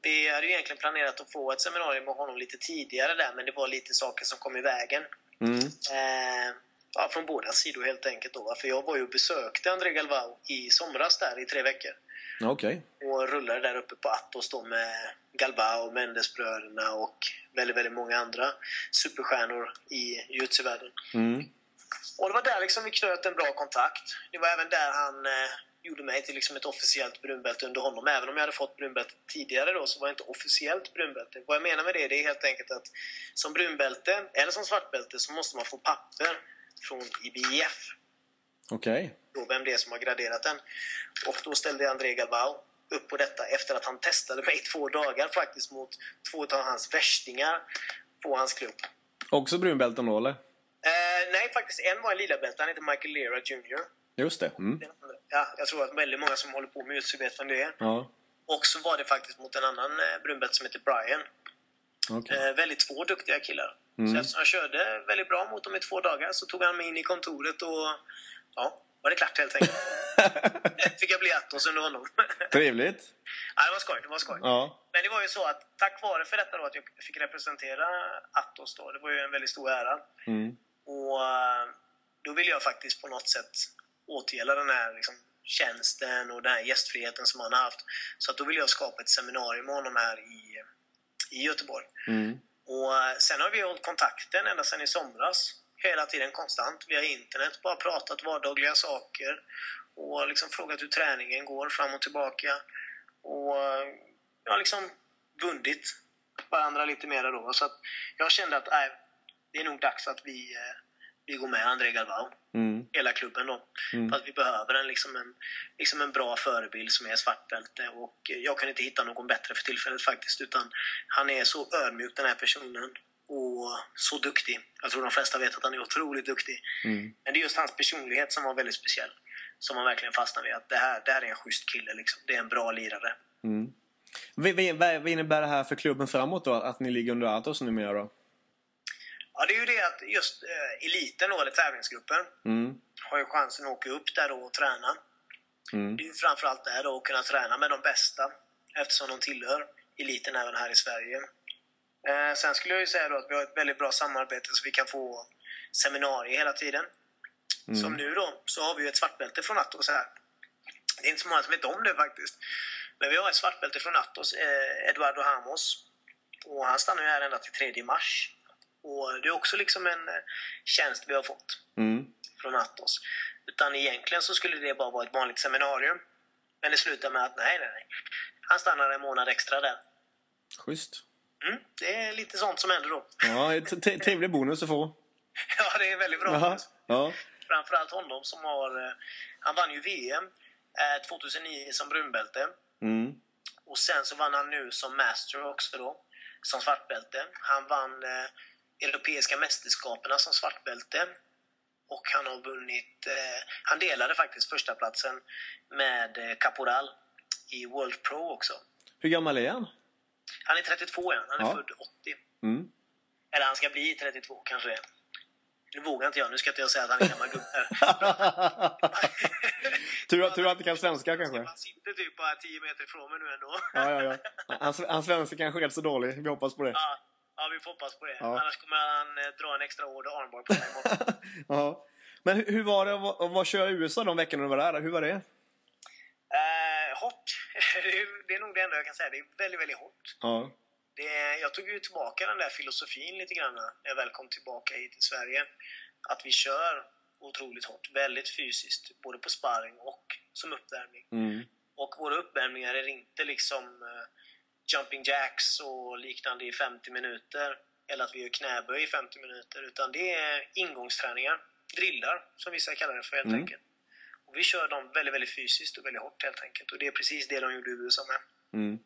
vi hade ju egentligen planerat att få ett seminarium med honom lite tidigare där, men det var lite saker som kom i vägen. Mm. Eh, ja, från båda sidor helt enkelt då. va. För jag var ju och besökte André Galvao i somras där i tre veckor. Okej. Och rullade där uppe på Atos då med Galvao, Mendesbröderna och väldigt, väldigt många andra superstjärnor i jujutsu-världen. Mm. Och det var där liksom vi knöt en bra kontakt. Det var även där han eh, gjorde mig till liksom ett officiellt brunbälte under honom. Även om jag hade fått brunbälte tidigare då så var jag inte officiellt brunbälte. Vad jag menar med det, det är helt enkelt att som brunbälte eller som svartbälte så måste man få papper från IBIF. Okej. Då vem det är som har graderat den. Och då ställde André Galvao upp på detta efter att han testade mig i två dagar faktiskt mot två av hans värstingar på hans klubb. Också brunbälten då eller? Eh, nej, faktiskt en var en lila bälte. Han heter Michael Lera Jr. Just det. Mm. Ja, jag tror att väldigt många som håller på med jujutsu vet vem det är. Ja. Och så var det faktiskt mot en annan eh, brunbälte som heter Brian. Okej. Eh, väldigt två duktiga killar. Mm. Så eftersom jag körde väldigt bra mot dem i två dagar så tog han mig in i kontoret och ja, var det klart helt enkelt. Fick jag bli Attos under honom. Trevligt. ja, det var skoj. Det var skoj. Ja. Men det var ju så att tack vare för detta då att jag fick representera Attos då, det var ju en väldigt stor ära. Mm. Och eh, då ville jag faktiskt på något sätt återgälda den här liksom, tjänsten och den här gästfriheten som han har haft. Så att då ville jag skapa ett seminarium med honom här i, i Göteborg. Mm. Och eh, sen har vi hållit kontakten ända sedan i somras. Hela tiden konstant via internet. Bara pratat vardagliga saker. Och liksom frågat hur träningen går fram och tillbaka. Och eh, jag har liksom bundit varandra lite mer då. Så att jag kände att nej, det är nog dags att vi, eh, vi går med André Galvao. Mm. Hela klubben då. Mm. För att vi behöver en, liksom en, liksom en bra förebild som är svartbälte. Och jag kan inte hitta någon bättre för tillfället faktiskt. Utan han är så ödmjuk den här personen. Och så duktig. Jag tror de flesta vet att han är otroligt duktig. Mm. Men det är just hans personlighet som var väldigt speciell. Som man verkligen fastnar vid. Att det här, det här är en schysst kille liksom. Det är en bra lirare. Mm. Vad innebär det här för klubben framåt då? Att ni ligger under Atos numera då? Ja, det är ju det att just eh, eliten då, eller tävlingsgruppen, Mm. har ju chansen att åka upp där då och träna. Mm. Det är ju framförallt där då att kunna träna med de bästa eftersom de tillhör eliten även här i Sverige. Eh, sen skulle jag ju säga då att vi har ett väldigt bra samarbete så vi kan få seminarier hela tiden. Mm. Som nu då, så har vi ju ett svartbälte från Attos här. Det är inte så många som vet om det faktiskt. Men vi har ett svartbälte från Attos, eh, Eduardo Hamos. Och han stannar ju här ända till 3 mars. Och det är också liksom en eh, tjänst vi har fått Mm. från Atos. Utan egentligen så skulle det bara vara ett vanligt seminarium. Men det slutar med att nej, nej, nej. Han stannar en månad extra där. Schysst. Mm, det är lite sånt som händer då. Ja, trevlig bonus att få. ja, det är väldigt bra. Jaha. Ja. Framförallt honom som har... eh, Han vann ju VM eh, 2009 som brunbälte. Mm. Och sen så vann han nu som master också då. Som svartbälte. Han vann eh, Europeiska mästerskaperna som svartbälte. Och han har vunnit... Eh, han delade faktiskt första platsen med eh, Caporal i World Pro också. Hur gammal är han? Han är 32 igen. Han är Ja. född 80. Mm. Eller han ska bli 32 kanske. Nu vågar inte jag. Nu ska inte jag säga att han är gammal gubbe. tur, tur att du kan svenska kanske? Han sitter typ bara 10 meter ifrån mig nu ändå. Ja, ja, ja. Hans, hans svenska kanske är rätt så dålig. Vi hoppas på det. Ja, ja, vi får hoppas på det. Ja. Annars kommer han eh, dra en extra hård armbar på mig imorgon. ja. Men hur, hur var det att va- att vara köra i USA de veckorna du var där? Hur var det? Eh, hårt. Det är- nog det enda jag kan säga. Det är väldigt, väldigt hårt. Ja. Det jag tog ju tillbaka den där filosofin lite grann när jag väl kom tillbaka hit till Sverige. Att vi kör otroligt hårt. Väldigt fysiskt. Både på sparring och som uppvärmning. Mm. Och våra uppvärmningar är inte liksom eh, jumping jacks och liknande i 50 minuter. Eller att vi gör knäböj i 50 minuter. Utan det är ingångsträningar. Drillar, som vissa kallar det för helt Mm. enkelt. Och vi kör dem väldigt, väldigt fysiskt och väldigt hårt helt enkelt. Och det är precis det de gjorde i USA med. Mm.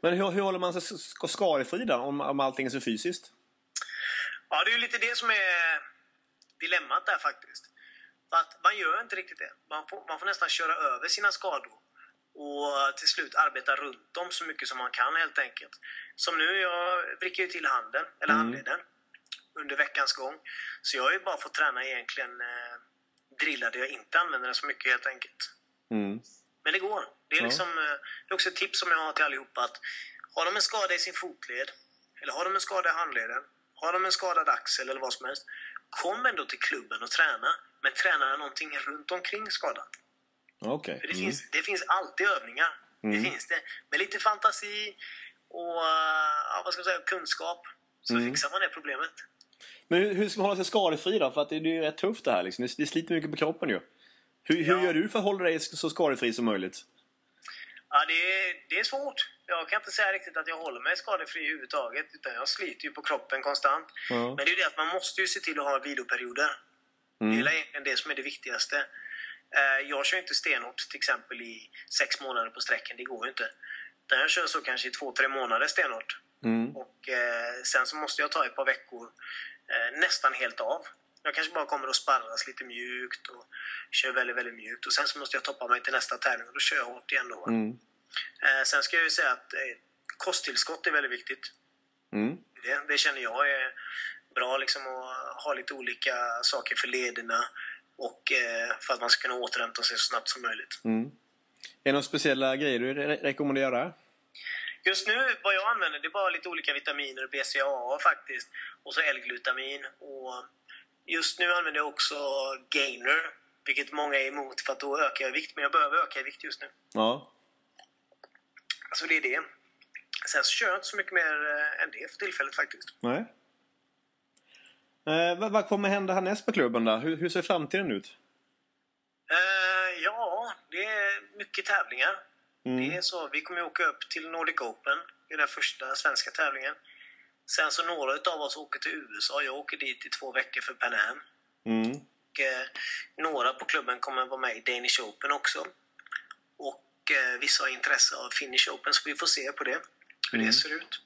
Men hur, hur håller man sig sk- skadefri då, om, om allting är så fysiskt? Ja, det är ju lite det som är dilemmat där faktiskt. Att man gör inte riktigt det. Man får, man får nästan köra över sina skador. Och till slut arbeta runt dem så mycket som man kan helt enkelt. Som nu, jag vrickar ju till handen, eller Mm. handleden, under veckans gång. Så jag har ju bara fått träna egentligen eh, drilla där jag inte använder den så mycket helt enkelt. Mm. Men det går. Det är, Ja. liksom, eh, det är också ett tips som jag har till allihopa. Att har de en skada i sin fotled, eller har de en skada i handleden, har de en skadad axel eller vad som helst. Kom ändå till klubben och träna. Men träna någonting runt omkring skadan. Okej. För det, Mm. finns, det finns alltid övningar. Mm. Det finns det. Med lite fantasi och ja, vad ska jag säga, kunskap så Mm. fixar man det problemet. Men hur, hur ska man hålla sig skadefri då? För att det, det är ju rätt tufft det här liksom. Det, det sliter mycket på kroppen ju. Hur, hur Ja. gör du för att hålla dig så skadefri som möjligt? Ja, det, är, det är svårt. Jag kan inte säga riktigt att jag håller mig skadefri överhuvudtaget. Utan jag sliter ju på kroppen konstant. Ja. Men det är ju det att man måste ju se till att ha viloperioder. Det Mm. är egentligen det som är det viktigaste. Eh, Jag kör inte stenhårt till exempel i sex månader på sträcken. Det går ju inte. Utan jag kör så kanske i två, tre månader stenhårt. Mm. Och eh, sen så måste jag ta ett par veckor eh, nästan helt av. Jag kanske bara kommer att sparras lite mjukt och kör väldigt, väldigt mjukt. Och sen så måste jag toppa mig till nästa tävling och då kör jag hårt igen då. Mm. Eh, sen ska jag ju säga att kosttillskott är väldigt viktigt. Mm. Det, det känner jag är bra liksom att ha lite olika saker för lederna och eh, för att man ska kunna återhämta sig så snabbt som möjligt. Mm. Är det några speciella grejer du re- rekommenderar? Just nu, vad jag använder, det är bara lite olika vitaminer, BCAA faktiskt, och så L-glutamin. Och just nu använder jag också Gainer, vilket många är emot för att då ökar jag vikt, men jag behöver öka i vikt just nu. Ja. Så det är det. Sen så kör jag inte så mycket mer eh, än det för tillfället faktiskt. Nej. Eh, vad, kommer hända härnäst på klubben då? Hur, hur ser framtiden ut? Eh, ja, det är mycket tävlingar. Det är så. Vi kommer ju åka upp till Nordic Open. Det är den första svenska tävlingen. Sen så några av oss åker till USA. Jag åker dit i två veckor för Pan Am. Mm. Och, eh, några på klubben kommer vara med i Danish Open också. Och eh, vissa har intresse av Finnish Open, så vi får se på det. Hur det ser ut.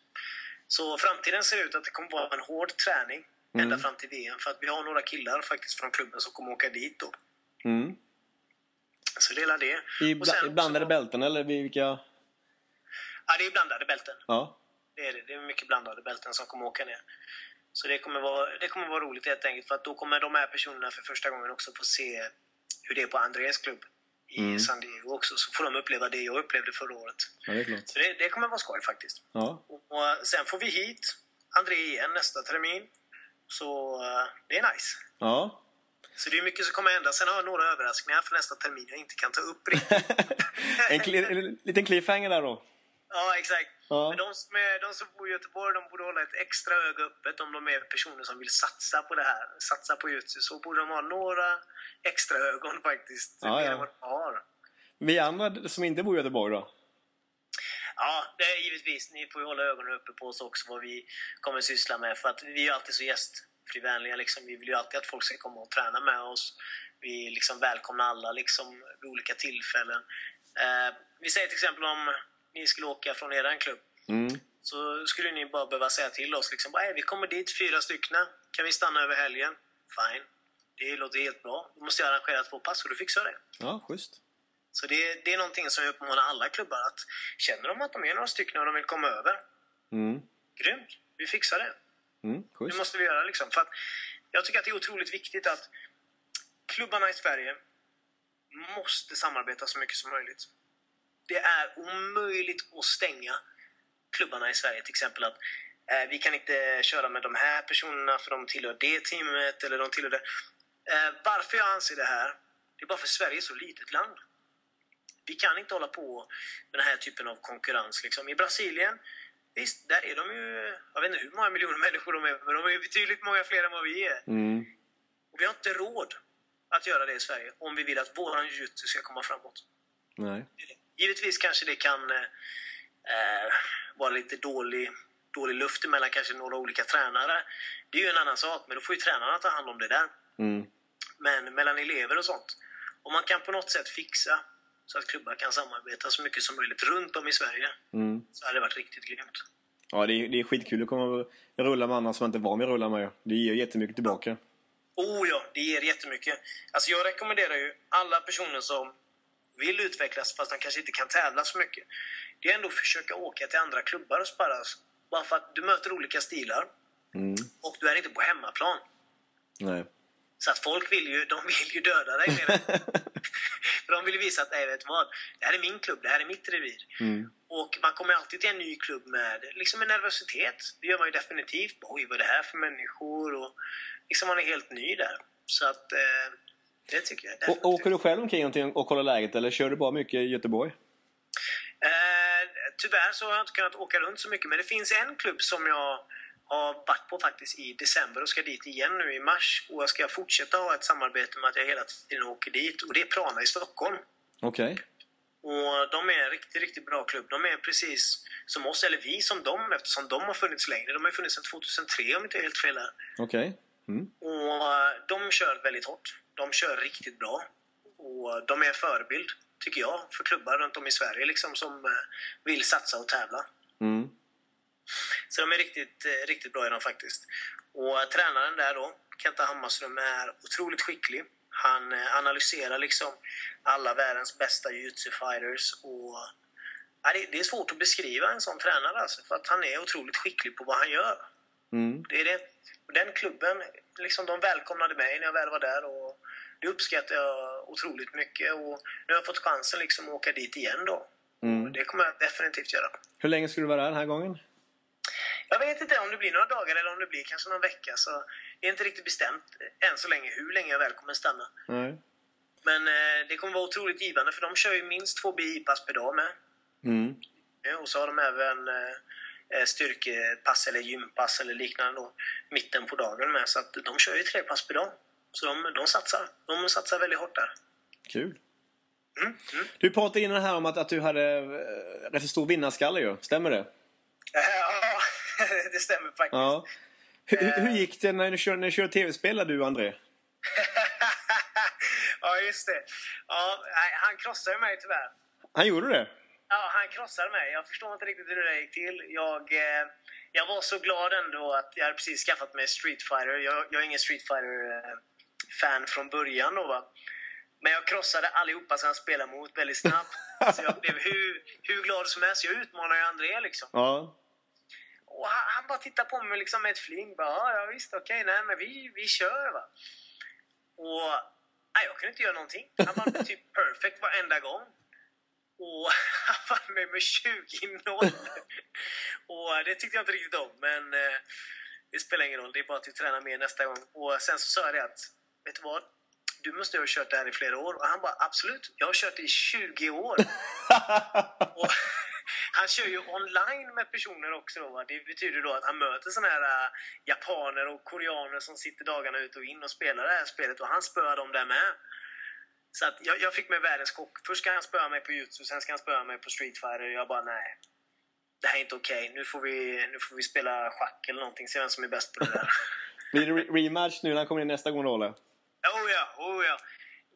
Så framtiden ser ut att det kommer vara en hård träning ända fram till VM. För att vi har några killar faktiskt från klubben som kommer åka dit då. Mm. Så det är det. I, bla, sen I blandade så- bälten eller vilka? Ja, det är blandade bälten. Ja. Det är det. Det är mycket blandade bälten som kommer åka ner. Så det kommer, vara, det kommer vara roligt helt enkelt för att då kommer de här personerna för första gången också få se hur det är på Andreas klubb i Mm. San Diego också. Så får de uppleva det jag upplevde förra året. ja, det är klart. Så det, det kommer vara skoj faktiskt. Ja. Och, och sen får vi hit André igen nästa termin. Så eh, det är nice. Ja. Så det är mycket som kommer hända. Sen har jag några överraskningar för nästa termin jag inte kan ta upp riktigt. en, en liten cliffhanger där då. Ja, exakt. Ja. Men de som, är, de som bor i Göteborg de borde hålla ett extra öga öppet om de är personer som vill satsa på det här. Satsa på jutsu. Så borde de ha några extra ögon faktiskt. Ja, mer ja. än vad de har. Vi andra som inte bor i Göteborg då? Ja, det är givetvis. Ni får ju hålla ögonen uppe på oss också vad vi kommer syssla med. För att vi är ju alltid så gästfrivänliga. Liksom. Vi vill ju alltid att folk ska komma och träna med oss. Vi liksom välkomnar alla liksom, vid olika tillfällen. Eh, vi säger till exempel om ni skulle åka från er klubb. Mm. Så skulle ni bara behöva säga till oss liksom, "Ey, vi kommer dit fyra stycken. Kan vi stanna över helgen? Fine. Det låter helt bra. Då måste jag arrangera två pass och du fixar det. Ja, schysst. Så det, det är någonting som jag uppmanar alla klubbar att känner de att de är några stycken och de vill komma över, Mm. grymt. Vi fixar det. Mm, Det måste vi göra liksom. För att jag tycker att det är otroligt viktigt att klubbarna i Sverige måste samarbeta så mycket som möjligt. Det är omöjligt att stänga klubbarna i Sverige till exempel att eh, vi kan inte köra med de här personerna för de tillhör det teamet eller de tillhör det. Eh, varför jag anser det här, det är bara för Sverige är så litet land. Vi kan inte hålla på med den här typen av konkurrens. Liksom. I Brasilien, visst, där är de ju, jag vet inte hur många miljoner människor de är, men de är betydligt många fler än vad vi är. Mm. Och vi har inte råd att göra det i Sverige om vi vill att våran jujutsu ska komma framåt. Nej. Givetvis kanske det kan eh, eh, vara lite dålig, dålig luft emellan kanske några olika tränare. Det är ju en annan sak, men då får ju tränarna ta hand om det där. Mm. Men mellan elever och sånt. Om man kan på något sätt fixa så att klubbar kan samarbeta så mycket som möjligt runt om i Sverige Mm. så hade det varit riktigt grymt. Ja, det är, det är skitkul att komma och rulla med andra som inte är van vid att rulla med. Det ger jättemycket tillbaka. Oh ja, det ger jättemycket. Alltså jag rekommenderar ju alla personer som vill utvecklas fast de kanske inte kan tävla så mycket. Det är ändå att försöka åka till andra klubbar och sparras. Bara för att du möter olika stilar Mm. och du är inte på hemmaplan. Nej. Så att folk vill ju, de vill ju döda dig. För de vill ju visa att, nej vet vad? Det här är min klubb, det här är mitt revir. Mm. Och man kommer alltid till en ny klubb med liksom en nervositet. Det gör man ju definitivt. Oj, vad är det här för människor? Och liksom man är helt ny där. Så att eh, det tycker jag definitivt. Och, åker du själv omkring någonting och kollar läget eller kör du bara mycket i Göteborg? Eh, tyvärr så har jag inte kunnat åka runt så mycket. Men det finns en klubb som jag har varit på faktiskt i december och ska dit igen nu i mars. Och jag ska fortsätta ha ett samarbete med att jag hela tiden åker dit. Och det är Prana i Stockholm. Okej. Och de är en riktigt, riktigt bra klubb. De är precis som oss, eller vi som dem eftersom de har funnits längre. De har ju funnits sedan 2003 om inte jag är helt fel här. Okej. Mm. Och eh, de kör väldigt hårt. De kör riktigt bra. Och de är en förebild, tycker jag, för klubbar runt om i Sverige liksom, som eh, vill satsa och tävla. Mm. Så de är riktigt, eh, riktigt bra i dem faktiskt. Och eh, tränaren där då, Kenta Hammarström, är otroligt skicklig. Han eh, analyserar liksom alla världens bästa jiu-jitsu-fighters. Och, det, är svårt att beskriva en sån tränare alltså, för att han är otroligt skicklig på vad han gör. Mm. Det är det. Och den klubben, liksom, de välkomnade mig när jag väl var där. Och det uppskattar jag otroligt mycket. Och nu har jag fått chansen liksom, att åka dit igen då. Mm. Det kommer jag definitivt göra. Hur länge ska du vara där den här gången? Jag vet inte om det blir några dagar eller om det blir kanske någon vecka. Så det är inte riktigt bestämt än så länge hur länge jag väl kommer stanna. Nej. Men eh, det kommer vara otroligt givande för de kör ju minst två BI-pass per dag med. Mm. Ja, Och så har de även eh, eh, styrkepass eller gympass eller liknande då, mitten på dagen med. Så att de kör ju tre pass per dag. Så de, de satsar. De satsar väldigt hårt där. Kul. Mm, mm. Du pratade innan här om att, att du hade eh, rätt så stor vinnarskalle ju. Stämmer det? Ja, det stämmer faktiskt. Ja. Hur, hur- hur gick det när du körde, när du körde tv-spel du André? ja, just det. Ja, han krossade mig tyvärr. Han gjorde det? Ja, han krossade mig. Jag förstår inte riktigt hur det gick till. Jag, eh, jag var så glad ändå att jag hade precis skaffat mig Street Fighter. Jag, jag är ingen Street Fighter-fan från början då va. Men jag krossade allihopa som jag spelade mot väldigt snabbt. så jag blev hur, hur glad som helst. Jag utmanade ju André liksom. Ja. Och han, han bara tittade på mig liksom med ett fling. Bara, ja, ja visst, okej, nej men vi, vi kör va. Och nej, jag kunde inte göra någonting. Han var typ perfect varenda gång. Och han vann mig med 20-0. Och det tyckte jag inte riktigt om, men eh, det spelar ingen roll. Det är bara att vi tränar mer nästa gång. Och sen så sa jag det att, vet du vad? Du måste ha kört det här i flera år. Och han bara, absolut. Jag har kört det i 20 år. Och han kör ju online med personer också. Då? Det betyder då att han möter såna här äh, japaner och koreaner som sitter dagarna ut och in och spelar det här spelet. Och han spöar dem där med. Så att jag, jag fick mig världens chock. Först ska han spöa mig på Jutsu, sen ska han spöa mig på Street Fighter. Jag bara, nej. Det här är inte okej. Nu, får vi, nu får vi spela schack eller någonting. Se vem som är bäst på det där. Blir det re- rematch nu när han kommer in nästa gång då eller? Oh ja, oh ja.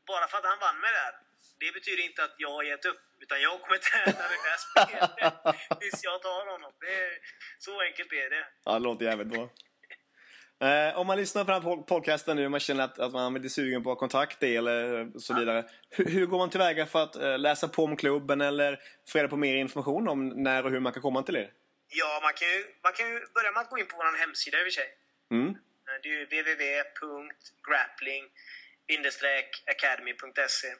Bara för att han vann mig där. Det betyder inte att jag har gett upp. Utan jag kommer träna det här spelet tills jag tar honom. Det är, så enkelt är det. Ja, det låter jävligt bra. Eh, om man lyssnar på den här pod- podcasten nu och man känner att, att man lite sugen på att ha kontakt eller så vidare. Hur, hur går man tillväga för att eh, läsa på om klubben eller få reda på mer information om när och hur man kan komma till er? Ja, man kan, ju, man kan ju börja med att gå in på vår hemsida i och för sig. Mm. Det är ju www.grappling-academy.se Eh,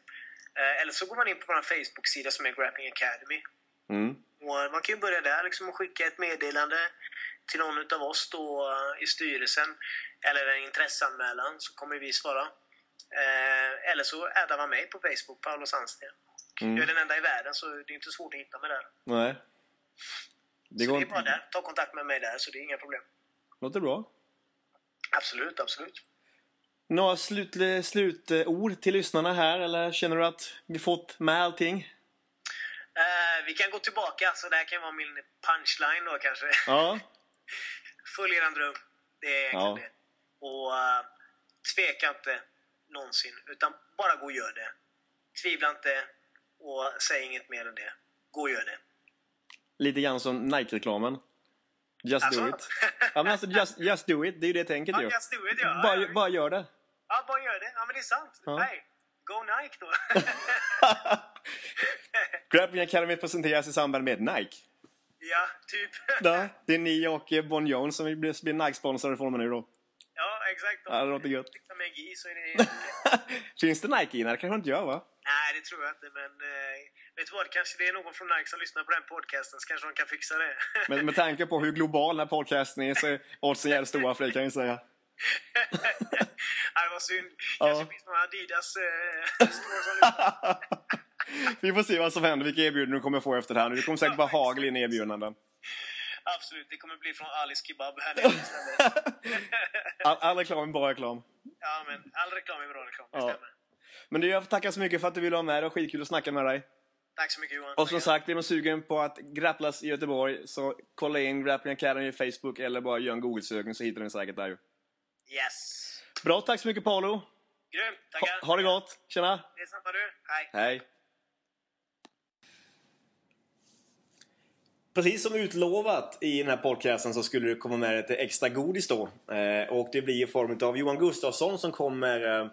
Eller så går man in på vår Facebook-sida som är Grappling Academy. Mm. Och man kan ju börja där liksom och skicka ett meddelande till någon av oss då eh, i styrelsen. Eller en intresseanmälan så kommer vi svara. Eh, Eller så addar man mig på Facebook, Paolo Sandsten. Mm. Jag är den enda i världen så det är inte svårt att hitta mig där. Nej. Det så går det är bara där. Ta kontakt med mig där så det är inga problem. Låter bra. Absolut, absolut. Några slutord slut, till lyssnarna här eller känner du att vi fått med allting? Eh, vi kan gå tillbaka, så det här kan vara min punchline då kanske. Ja. Följ eran dröm. Det är egentligen Ja. det. Och uh, tveka inte någonsin, utan bara gå och gör det. Tvivla inte och säg inget mer än det. Gå och gör det. Lite grann som Nike-reklamen. Just do Alltså? it. Ja men alltså just, just do it, det är ju det tänket Ja, ju. just do it, ja. Bara, bara gör det. Ja, bara gör det. Ja, men det är sant. Ja. Nej, go Nike då. Grappling Academy presenteras i samband med Nike. ja, typ. Ja, det är ni och eh, Bon Jones som blir, blir Nike-sponsrade från med nu då. ja, exakt. Ja, det låter gött. Med G så är det... Finns det Nike inne? Det kanske inte gör va? Nej, det tror jag inte. Men eh, vet du vad? Kanske det är någon från Nike som lyssnar på den podcasten, så kanske de kan fixa det. Men med tanke på hur global den här podcasten är så är oddsen jävligt stora för det kan jag säga. Ja, det var synd. Ja. Kanske finns några Adidas eh. Vi får se vad som händer, vilka erbjudanden du kommer få efter det här. Det kommer säkert bara hagel in erbjudanden. Absolut, det kommer bli från Alice Kebab här nere istället. All, all reklam är bra reklam. ja, men all reklam är bra reklam. Det Ja. stämmer. Men du, jag får tacka så mycket för att du ville vara med. Det var skitkul att snacka med dig. Tack så mycket Johan. Och som sagt, är man sugen på att grapplas i Göteborg så kolla in Grappling Academy i Facebook eller bara gör en Google-sökning så hittar ni säkert där ju. Yes! Bra, tack så mycket Paolo. Grymt, tackar. Ha, ha det gott. Tjena. Detsamma du. Hej. Hej. Precis som utlovat i den här podcasten så skulle det komma med lite extra godis då. Eh, och det blir i form av Johan Gustafsson som kommer eh,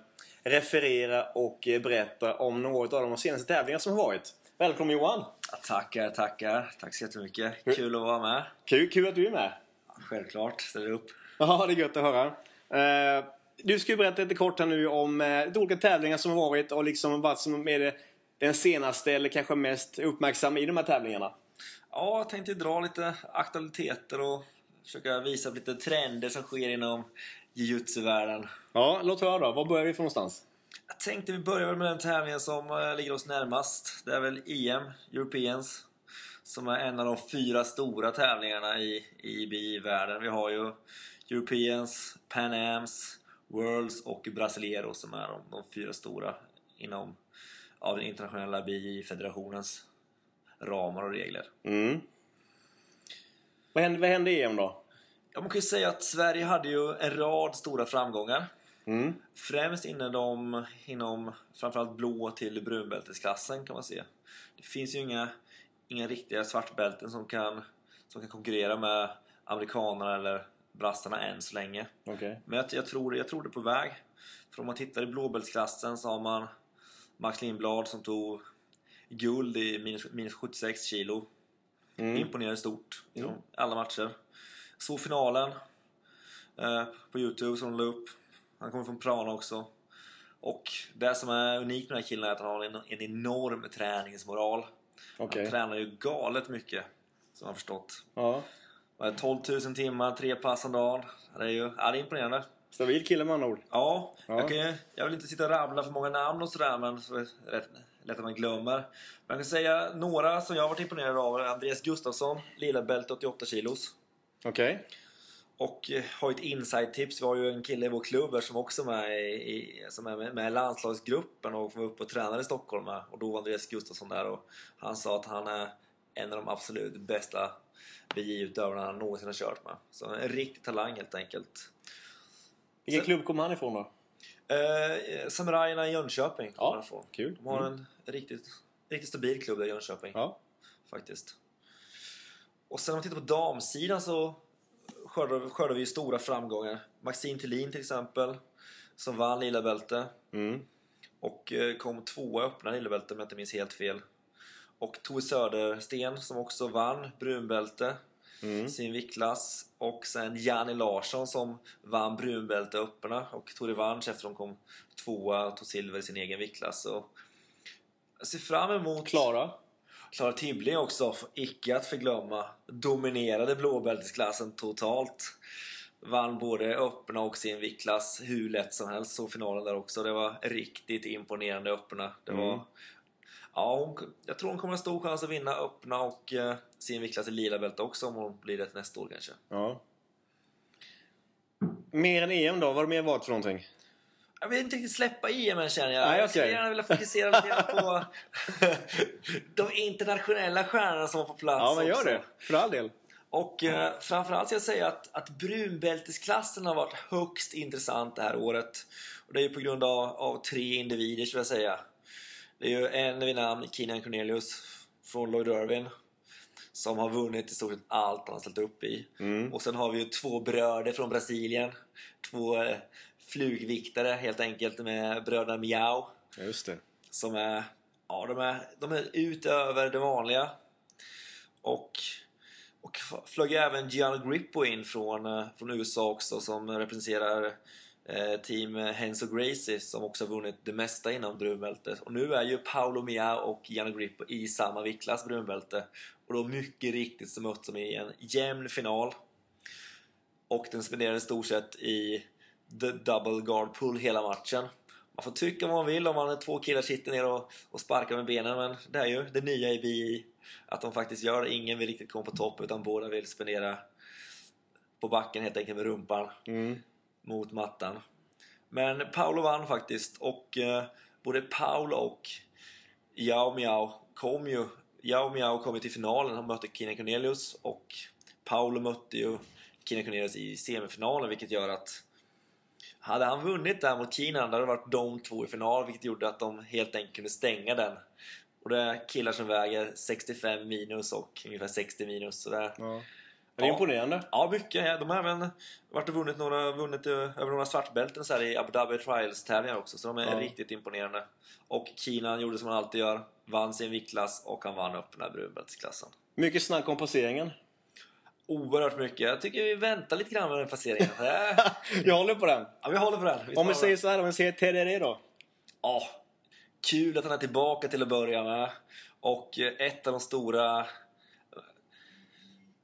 referera och eh, berätta om några av de senaste tävlingarna som har varit. Välkommen Johan! Ja, tackar, tackar. Tack så jättemycket. Kul att vara med. Kul, kul att du är med! Ja, Självklart, ställer upp. Ja, det är gött att höra. Eh, du ska ju berätta lite kort här nu om eh, de olika tävlingar som har varit och liksom vad som är den senaste eller kanske mest uppmärksamma i de här tävlingarna. Ja, jag tänkte dra lite aktualiteter och försöka visa lite trender som sker inom jiu-jitsu-världen. Ja, låt höra då. Var börjar vi för någonstans? Jag tänkte vi börjar med den tävlingen som eh, ligger oss närmast. Det är väl EM, Europeans, som är en av de fyra stora tävlingarna i IBI-världen. Vi har ju Europeans, Pan Ams, Worlds och Brasileiro som är de, de fyra stora inom av den internationella BI-federationens ramar och regler. Mm. Vad hände, vad hände i EM då? Ja, man kan ju säga att Sverige hade ju en rad stora framgångar. Mm. Främst inom, de, inom framförallt blå till brunbältesklassen kan man se. Det finns ju inga, inga riktiga svartbälten som kan, som kan konkurrera med amerikanerna eller brassarna än så länge. Okej. Men jag, jag, tror, jag tror det är på väg. För om man tittar i blåbältsklassen så har man Max Lindblad som tog guld i minus, minus 76 kilo. Mm. Imponerade stort i de- alla matcher. Såg finalen eh, på Youtube som de la upp. Han kommer från Prana också. Och det som är unikt med den här killen är att han har en, en enorm träningsmoral. Okej. Han tränar ju galet mycket, som jag har förstått. Ja. Vad är det, 12 000 timmar, tre pass om dagen. Det är ju ja, det är imponerande. Stabil kille med andra ord. Ja, Ja. Jag, kan, jag vill inte sitta och rabbla för många namn och sådär men så är det lätt att man glömmer. Men jag kan säga några som jag har varit imponerad av. Andreas Gustafsson, lilla bälte 88 kilos. Okej. Och eh, har ett inside-tips. Vi har ju en kille i vår klubb som också är med i, som är med, landslagsgruppen och var uppe och tränade i Stockholm. Och då var Andreas Gustafsson där och han sa att han är en av de absolut bästa BJ-utövarna han någonsin har kört med. Så en riktig talang helt enkelt. Vilken klubb kom han ifrån då? Eh, Samurajerna i Jönköping kommer Ja, han ifrån. kul. De har Mm. en riktigt, riktigt stabil klubb där i Jönköping. Ja. Faktiskt. Och sen om man tittar på damsidan så skördar, skördar vi ju stora framgångar. Maxine Thelin till exempel. Som vann lilla bälte. Mm. Och eh, kom tvåa i öppna lilla bälte om jag inte minns helt fel. Och Tove Södersten som också vann brunbälte. Mm. Sin viktklass. Och sen Janne Larsson som vann brunbälte öppna och tog revansch efter de kom tvåa och tog silver i sin egen viktklass. Så jag ser fram emot... Klara? Klara Tibbling också, för icke att förglömma. Dominerade blåbältesklassen totalt. Vann både öppna och sin viktklass hur lätt som helst. Så finalen där också. Det var riktigt imponerande öppna. Det var... Mm. Ja, hon, jag tror hon kommer ha stor chans att vinna öppna och eh, sin viktklass i lila bälte också om hon blir det nästa år kanske. Ja. Mer än EM då? Vad har det mer varit för någonting? Jag vill inte riktigt släppa EM än känner jag. Nej, Jag skulle gärna vilja fokusera lite på de internationella stjärnorna som var på plats Ja, men gör också. det. För all del. Och eh, framförallt ska jag säga att, att brunbältesklassen har varit högst intressant det här året. Och det är ju på grund av, av tre individer skulle jag säga. Det är ju en vid namn Keenan Cornelius från Lloyd Irvin. Som har vunnit i stort sett allt han har ställt upp i. Mm. Och sen har vi ju två bröder från Brasilien. Två eh, flugviktare helt enkelt med bröderna Miao. Ja, Just det. Som är, ja, de är, de är utöver det vanliga. Och, och flög även Gianni Grippo in från, eh, från USA också som representerar Eh, team Henso Gracie som också har vunnit det mesta inom brunbältet. Och nu är ju Paolo Mia och Gianni Grippo i samma viktklass brunbälte. Och då mycket riktigt så möttes de i en jämn final. Och den spenderade i stort sett i the double guard pull hela matchen. Man får tycka vad man vill om man är två killar sitter ner och, och sparkar med benen men det är ju det nya i BI. Att de faktiskt gör det. Ingen vill riktigt komma på topp utan båda vill spendera på backen helt enkelt med rumpan Mm mot mattan. Men Paolo vann faktiskt och eh, både Paolo och Yao Miao kom ju Yao Miao kom ju till finalen. Han mötte Kina Cornelius och Paolo mötte ju Kina Cornelius i semifinalen vilket gör att hade han vunnit där mot Kina då hade det varit de två i final vilket gjorde att de helt enkelt kunde stänga den. Och det är killar som väger 65 minus och ungefär 60 minus. Så det, Ja. Det är Ja. imponerande. Ja, mycket. De har även varit och vunnit några, vunnit eh, över några svartbälten så här i Abu Dhabi Trials-tävlingar också. Så de är Ja. riktigt imponerande. Och Kina gjorde som han alltid gör. Vann sin viktklass och han vann öppna brunbältsklassen. Mycket snack om passeringen. Oerhört mycket. Jag tycker vi väntar lite grann med den placeringen. Eh, Jag håller på den. ja, vi håller på den. Vi Om vi säger den. så här, om vi säger TDD då? Ja, kul att han är tillbaka till att börja med. Och eh, ett av de stora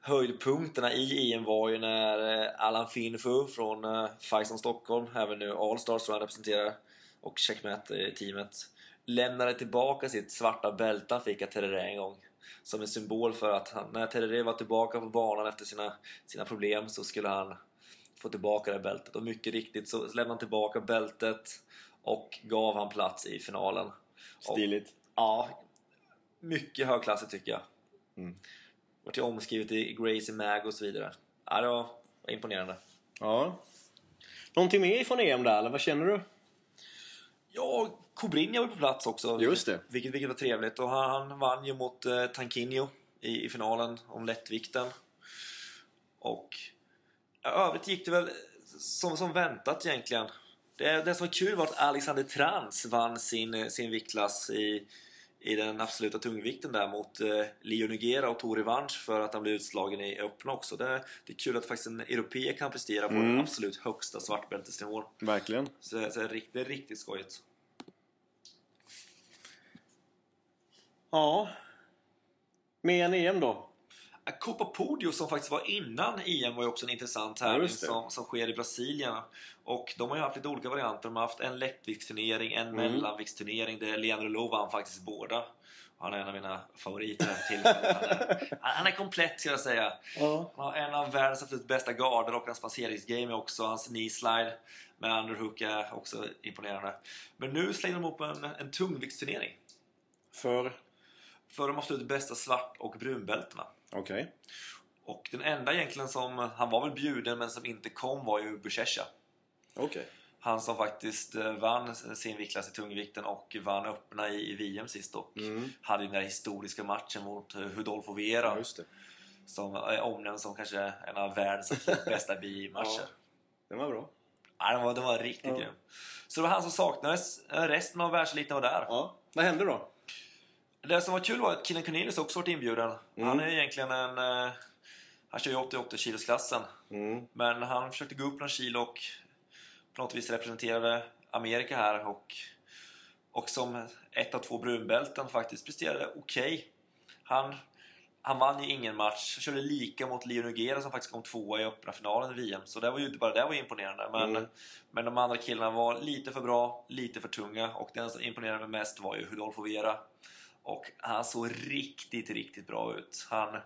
höjdpunkterna i EM var ju när eh, Allan Finfu från eh, Faison Stockholm, även nu Allstars som han representerar, och Checkmat-teamet lämnade tillbaka sitt svarta bälte han fick av Terere en gång. Som en symbol för att han, när Terere var tillbaka på banan efter sina, sina problem så skulle han få tillbaka det bältet. Och mycket riktigt så lämnade han tillbaka bältet och gav han plats i finalen. Stiligt. Ja, mycket högklassigt tycker jag. Mm. Vart ju omskrivet i Gracie Mag och så vidare. Ja, det var imponerande. Ja. Någonting mer från EM där, eller vad känner du? Ja, Cobrinha var på plats också. Just det. Vilket, vilket var trevligt. Och han, han vann ju mot eh, Tanquinho i, i finalen om lättvikten. Och ja, övrigt gick det väl som, som väntat egentligen. Det, det som var kul var att Alexander Trans vann sin, sin viktklass i, i den absoluta tungvikten där mot eh, Leo Nugera och tog revansch för att han blev utslagen i öppna också. Det, det är kul att faktiskt en europé kan prestera på Mm. den absolut högsta svartbältesnivån. Verkligen. Så, det- så det, är rikt- det är riktigt skojigt. Ja. Mer än EM då? Copa som faktiskt var innan EM var ju också en intressant Ja, tävling det. som, som sker i Brasilien. Och de har ju haft lite olika varianter. De har haft en lättviktsturnering, en Mm. mellanviktsturnering där Leandro Lo vann faktiskt båda. Han är en av mina favoriter tillfället. Han är, han är komplett ska jag säga. Ja. Han har en av världens absolut bästa garder och hans passeringsgame är också. Hans knee slide med underhook är också imponerande. Men nu slänger de ihop en, en tungviktsturnering. För? För de absolut bästa svart och brunbältena. Okej. Och den enda egentligen som, han var väl bjuden men som inte kom var ju Buchecha. Okej. Han som faktiskt eh, vann sin viktklass i tungvikten och vann öppna i, i VM sist och Mm. hade den där historiska matchen mot eh, Hudolfo Vera Ja, som är omnämnd som kanske en av världens bästa BI-matcher. Ja. Den var bra. Ja. den, var, den var riktigt Ja. grym. Så det var han som saknades. Eh, Resten av världseliten var där. Ja. Vad hände då? Det som var kul var att Killen Cornelius också varit inbjuden. Mm. Han är egentligen en... eh, Han kör ju 88 kilosklassen. Mm. Men han försökte gå upp några kilo och på något vis representerade Amerika här och, och som ett av två brunbälten faktiskt presterade okej. Han, han vann ju ingen match, körde lika mot Leo Nugera som faktiskt kom tvåa i öppna finalen i VM. Så det var ju inte bara det var imponerande. Men, Mm. men de andra killarna var lite för bra, lite för tunga och den som imponerade mig mest var ju Hudolfo Vera. Och han såg riktigt, riktigt bra ut. Han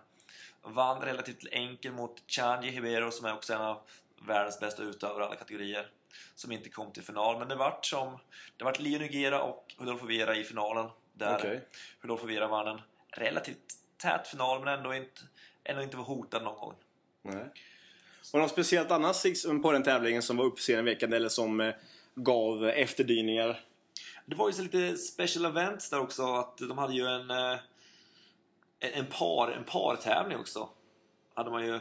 vann relativt enkelt mot Chanji Hibero som är också en av världens bästa utövare alla kategorier. Som inte kom till final. Men det vart som... Det vart Leo Nugera och Hudolfo Vera i finalen. Där Okej. Hudolfo Vera vann en relativt tät final men ändå inte, ändå inte var hotad någon gång. Nej. Var det något speciellt annars på den tävlingen som var uppseendeväckande eller som eh, gav efterdyningar? Det var ju så lite special events där också. Att de hade ju en, eh, en, en, par, en partävling också. Hade man ju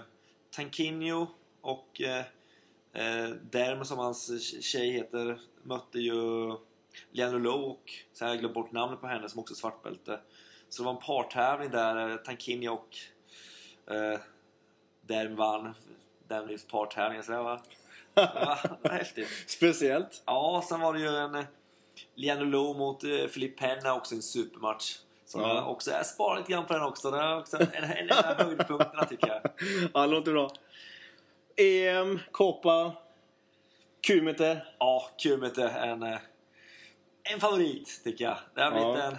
Tanquinho och eh, eh, Derm som hans tjej heter mötte ju Leandro Lowe och så har jag glömt bort namnet på henne som också är svartbälte. Så det var en partävling där Tanquinho och eh, Derm vann. Derm livs partävling. Så det var, det var häftigt. Speciellt? Ja, sen var det ju en Leandro Lowe mot eh, Filip Penna också en supermatch. Som Ja. också, jag sparar lite grann på den också. Det är också en, en, av höjdpunkterna tycker jag. Ja, det låter bra. EM, Copa, Kumite. Ja, Kumite är en, eh, en favorit tycker jag. Det har blivit Ja. en...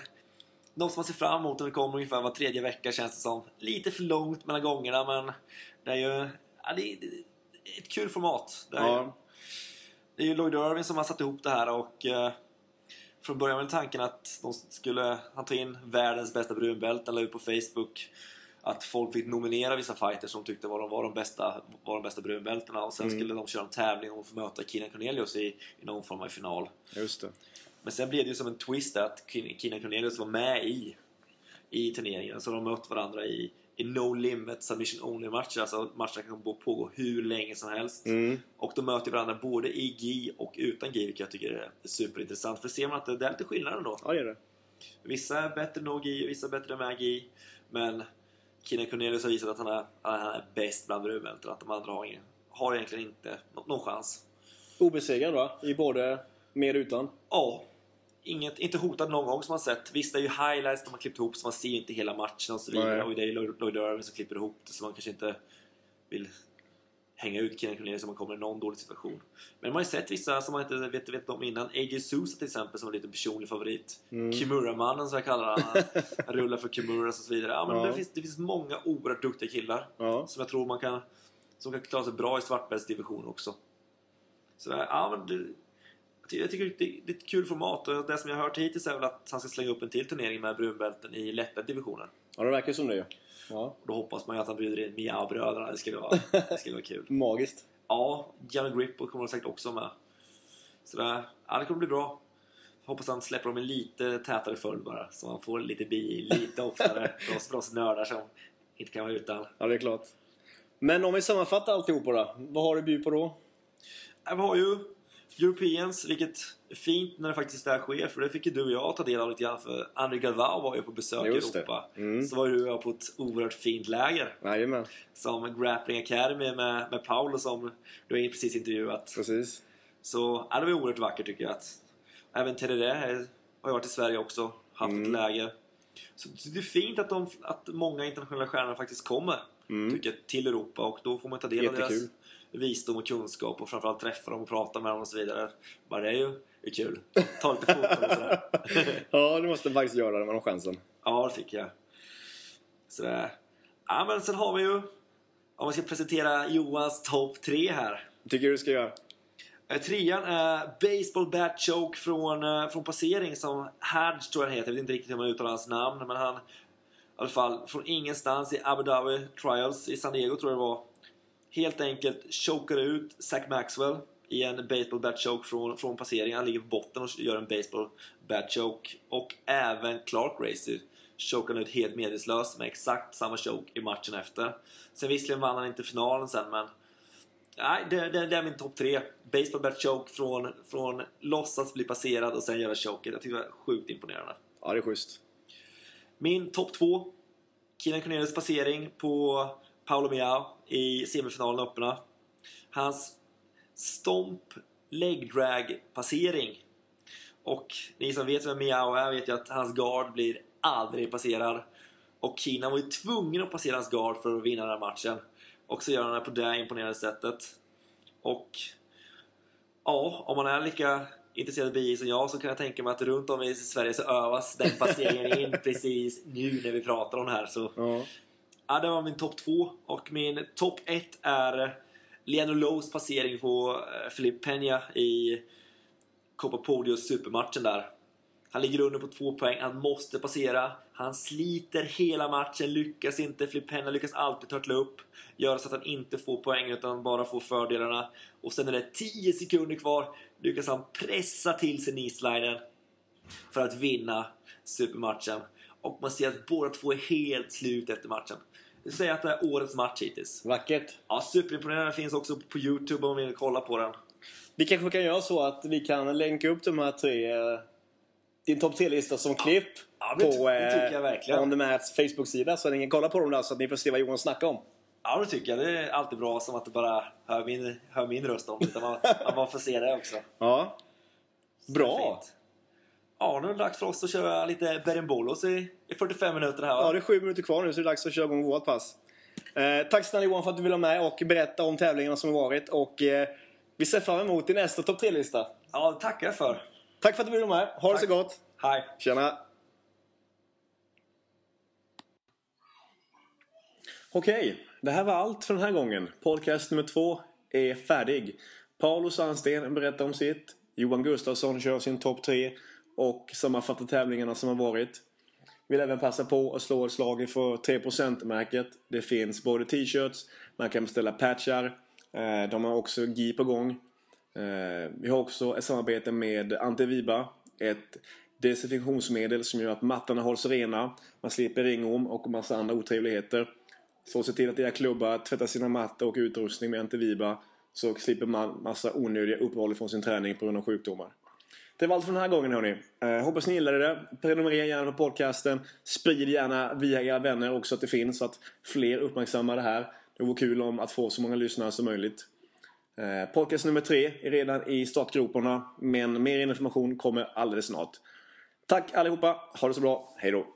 De som man ser fram emot när det kommer ungefär var tredje vecka känns det som. Lite för långt mellan gångerna men det är ju... Ja, det, är, det är ett kul format. Det är, ju, Ja. det är ju Lloyd Irving som har satt ihop det här och eh, från början var tanken att de skulle han ta in världens bästa brunbälten, la ut på Facebook att folk fick nominera vissa fighters som tyckte var de, var de, bästa, var de bästa brunbältena och sen Mm. skulle de köra en tävling att få möta Keenan Cornelius i, i någon form av final. Just det. Men sen blev det ju som en twist att Keenan Cornelius var med i, i turneringen så de mött varandra i, i no limit submission only matcher, alltså matcher kan på- pågå hur länge som helst. Mm. Och de möter varandra både i GI och utan GI vilket jag tycker är superintressant. För ser man att det, det är lite skillnad ändå. Ja, det är det. Vissa är bättre no GI, vissa är bättre med GI. Men Keenan Cornelius har visat att han är, han är bäst bland brunbälten. Att de andra har, ingen, har egentligen inte nå- någon chans. Obesegrad va? I både med och utan. Ja, inget, inte hotad någon gång som man sett. Visst, det är ju highlights de har klippt ihop så man ser inte hela matchen och så vidare. Och det är Lloyd Irving som klipper ihop det så man kanske inte vill hänga ut Keenan Cornelius om man kommer i någon dålig situation. Men man har ju sett vissa som man inte vet, vet om innan. AJ Sousa till exempel som är en liten personlig favorit. Mm. Kimura-mannen som jag kallar honom. Han rullar för Kimuras och så vidare. Ja, men Ja. Det, finns, det finns många oerhört duktiga killar Ja. som jag tror man kan, som kan klara sig bra i svartbältsdivision också. Så ja, men det, Jag tycker, det, det är ett kul format och det som jag har hört hittills är väl att han ska slänga upp en till turnering med brunbälten i lätta divisionen. Ja, det verkar som det. Ja. Och då hoppas man ju att han bjuder in Miao-bröderna. Det skulle vara, det skulle vara kul. Magiskt. Ja, Janne Grippo kommer säkert också med. Så det, ja, det kommer bli bra. Hoppas han släpper dem en lite tätare följd bara. Så man får lite bi lite oftare för oss, för oss nördar som inte kan vara utan. Ja, det är klart. Men om vi sammanfattar alltihopa då. Vad har du bjud på då? Vi har ju Europeans, vilket är fint när det faktiskt där sker. För det fick ju du och jag ta del av lite grann. För André Galvao var ju på besök i Just det. Europa. Mm. Så var ju du och jag på ett oerhört fint läger. Jajamän, Som Grappling Academy med, med Paolo som du precis intervjuat. precis. Så ja, det var oerhört vackert tycker jag. Att, även Terere har ju varit i Sverige också, haft Mm. ett läger. Så, så det är fint att, de, att många internationella stjärnor faktiskt kommer Mm. tycker jag, till Europa och då får man ta del av Jättekul. deras visdom och kunskap och framförallt träffa dem och prata med dem och så vidare. Bara det är ju det är kul. Ta lite foton och sådär. Ja, det måste man faktiskt göra när man har chansen. Ja, det tycker jag. Så det, ja, men sen har vi ju... Om man ska presentera Johans topp tre här. Tycker du ska göra? Eh, Trean är Baseball Bat Choke från, eh, från passering som Hadj tror jag han heter. Jag vet inte riktigt hur man uttalar hans namn. Men han, i alla fall från ingenstans i Abu Dhabi Trials i San Diego tror jag det var. Helt enkelt chokar ut Zach Maxwell i en baseball bat choke från, från passeringen. Han ligger på botten och gör en baseball bat choke. Och även Clark Racer chokar han ut helt medvetslös med exakt samma choke i matchen efter. Sen visserligen vann han inte finalen sen men Nej, det, det, det är min topp tre. Baseball bat choke från, från låtsas bli passerad och sen göra choken. Jag tycker det var sjukt imponerande. Ja, det är schysst. Min topp två. Keenan Cornelius passering på Paolo Miao i semifinalen öppna. Hans stomp leg drag passering. Och ni som vet vem Miao är vet ju att hans guard blir aldrig passerad. Och Kina var ju tvungen att passera hans guard för att vinna den här matchen. Och så gör han det på det imponerande sättet. Och ja, om man är lika intresserad av BI som jag så kan jag tänka mig att runt om i Sverige så övas den passeringen in precis nu när vi pratar om det här. Så Ja. ja, det var min topp två. Och min topp ett är Leandro Lowe's passering på eh, Filip Peña i Copa Podios supermatchen där. Han ligger under på två poäng, han måste passera. Han sliter hela matchen, lyckas inte. Filip Peña lyckas alltid törtla upp. Gör så att han inte får poäng utan bara får fördelarna. Och sen är det 10 sekunder kvar. Lyckas han pressa till sig knee-sliden för att vinna supermatchen. Och man ser att båda två är helt slut efter matchen. Jag säger att det är årets match hittills. Vackert. Ja, superimponerande. Finns också på Youtube om ni vill kolla på den. Vi kanske kan göra så att vi kan länka upp de här tre... eh, Din topp 3-lista som klipp Ja, det på det tycker jag eh, verkligen. On The Mats Facebook-sida så att ni kan kolla på dem där så att ni får se vad Johan snackar om. Ja, det tycker jag. Det är alltid bra som att du bara hör min, hör min röst om det. Utan man, man bara får se det också. Ja. Bra! Ja, nu är det dags för oss att köra lite berimbolos i, i 45 minuter här va? Ja, det är sju minuter kvar nu så det är dags att köra igång vårt pass. Eh, tack snälla Johan för att du ville vara med och berätta om tävlingarna som har varit. Och eh, vi ser fram emot din nästa topp 3-lista. Ja, det tackar jag för. Tack för att du ville vara med. Ha det så Tack. gott. Hej! Tjena! Okej, det här var allt för den här gången. Podcast nummer två är färdig. Paolo Sandsten berättar om sitt. Johan Gustafsson kör sin topp tre och sammanfattar tävlingarna som har varit. Vill även passa på att slå ett slag för 3%-märket. Det finns både t-shirts, man kan beställa patchar. Eh, de har också GI på gång. Eh, vi har också ett samarbete med Antiviba. Ett desinfektionsmedel som gör att mattorna hålls rena. Man slipper ringorm och massa andra otrevligheter. Så se till att era klubbar tvättar sina mattor och utrustning med Antiviba. Så slipper man massa onödiga uppehåll från sin träning på grund av sjukdomar. Det var allt för den här gången hörni. Eh, hoppas ni gillade det. Prenumerera gärna på podcasten. Sprid gärna via era vänner också att det finns så att fler uppmärksammar det här. Det vore kul om att få så många lyssnare som möjligt. Eh, podcast nummer tre är redan i startgroparna men mer information kommer alldeles snart. Tack allihopa. Ha det så bra. Hej då.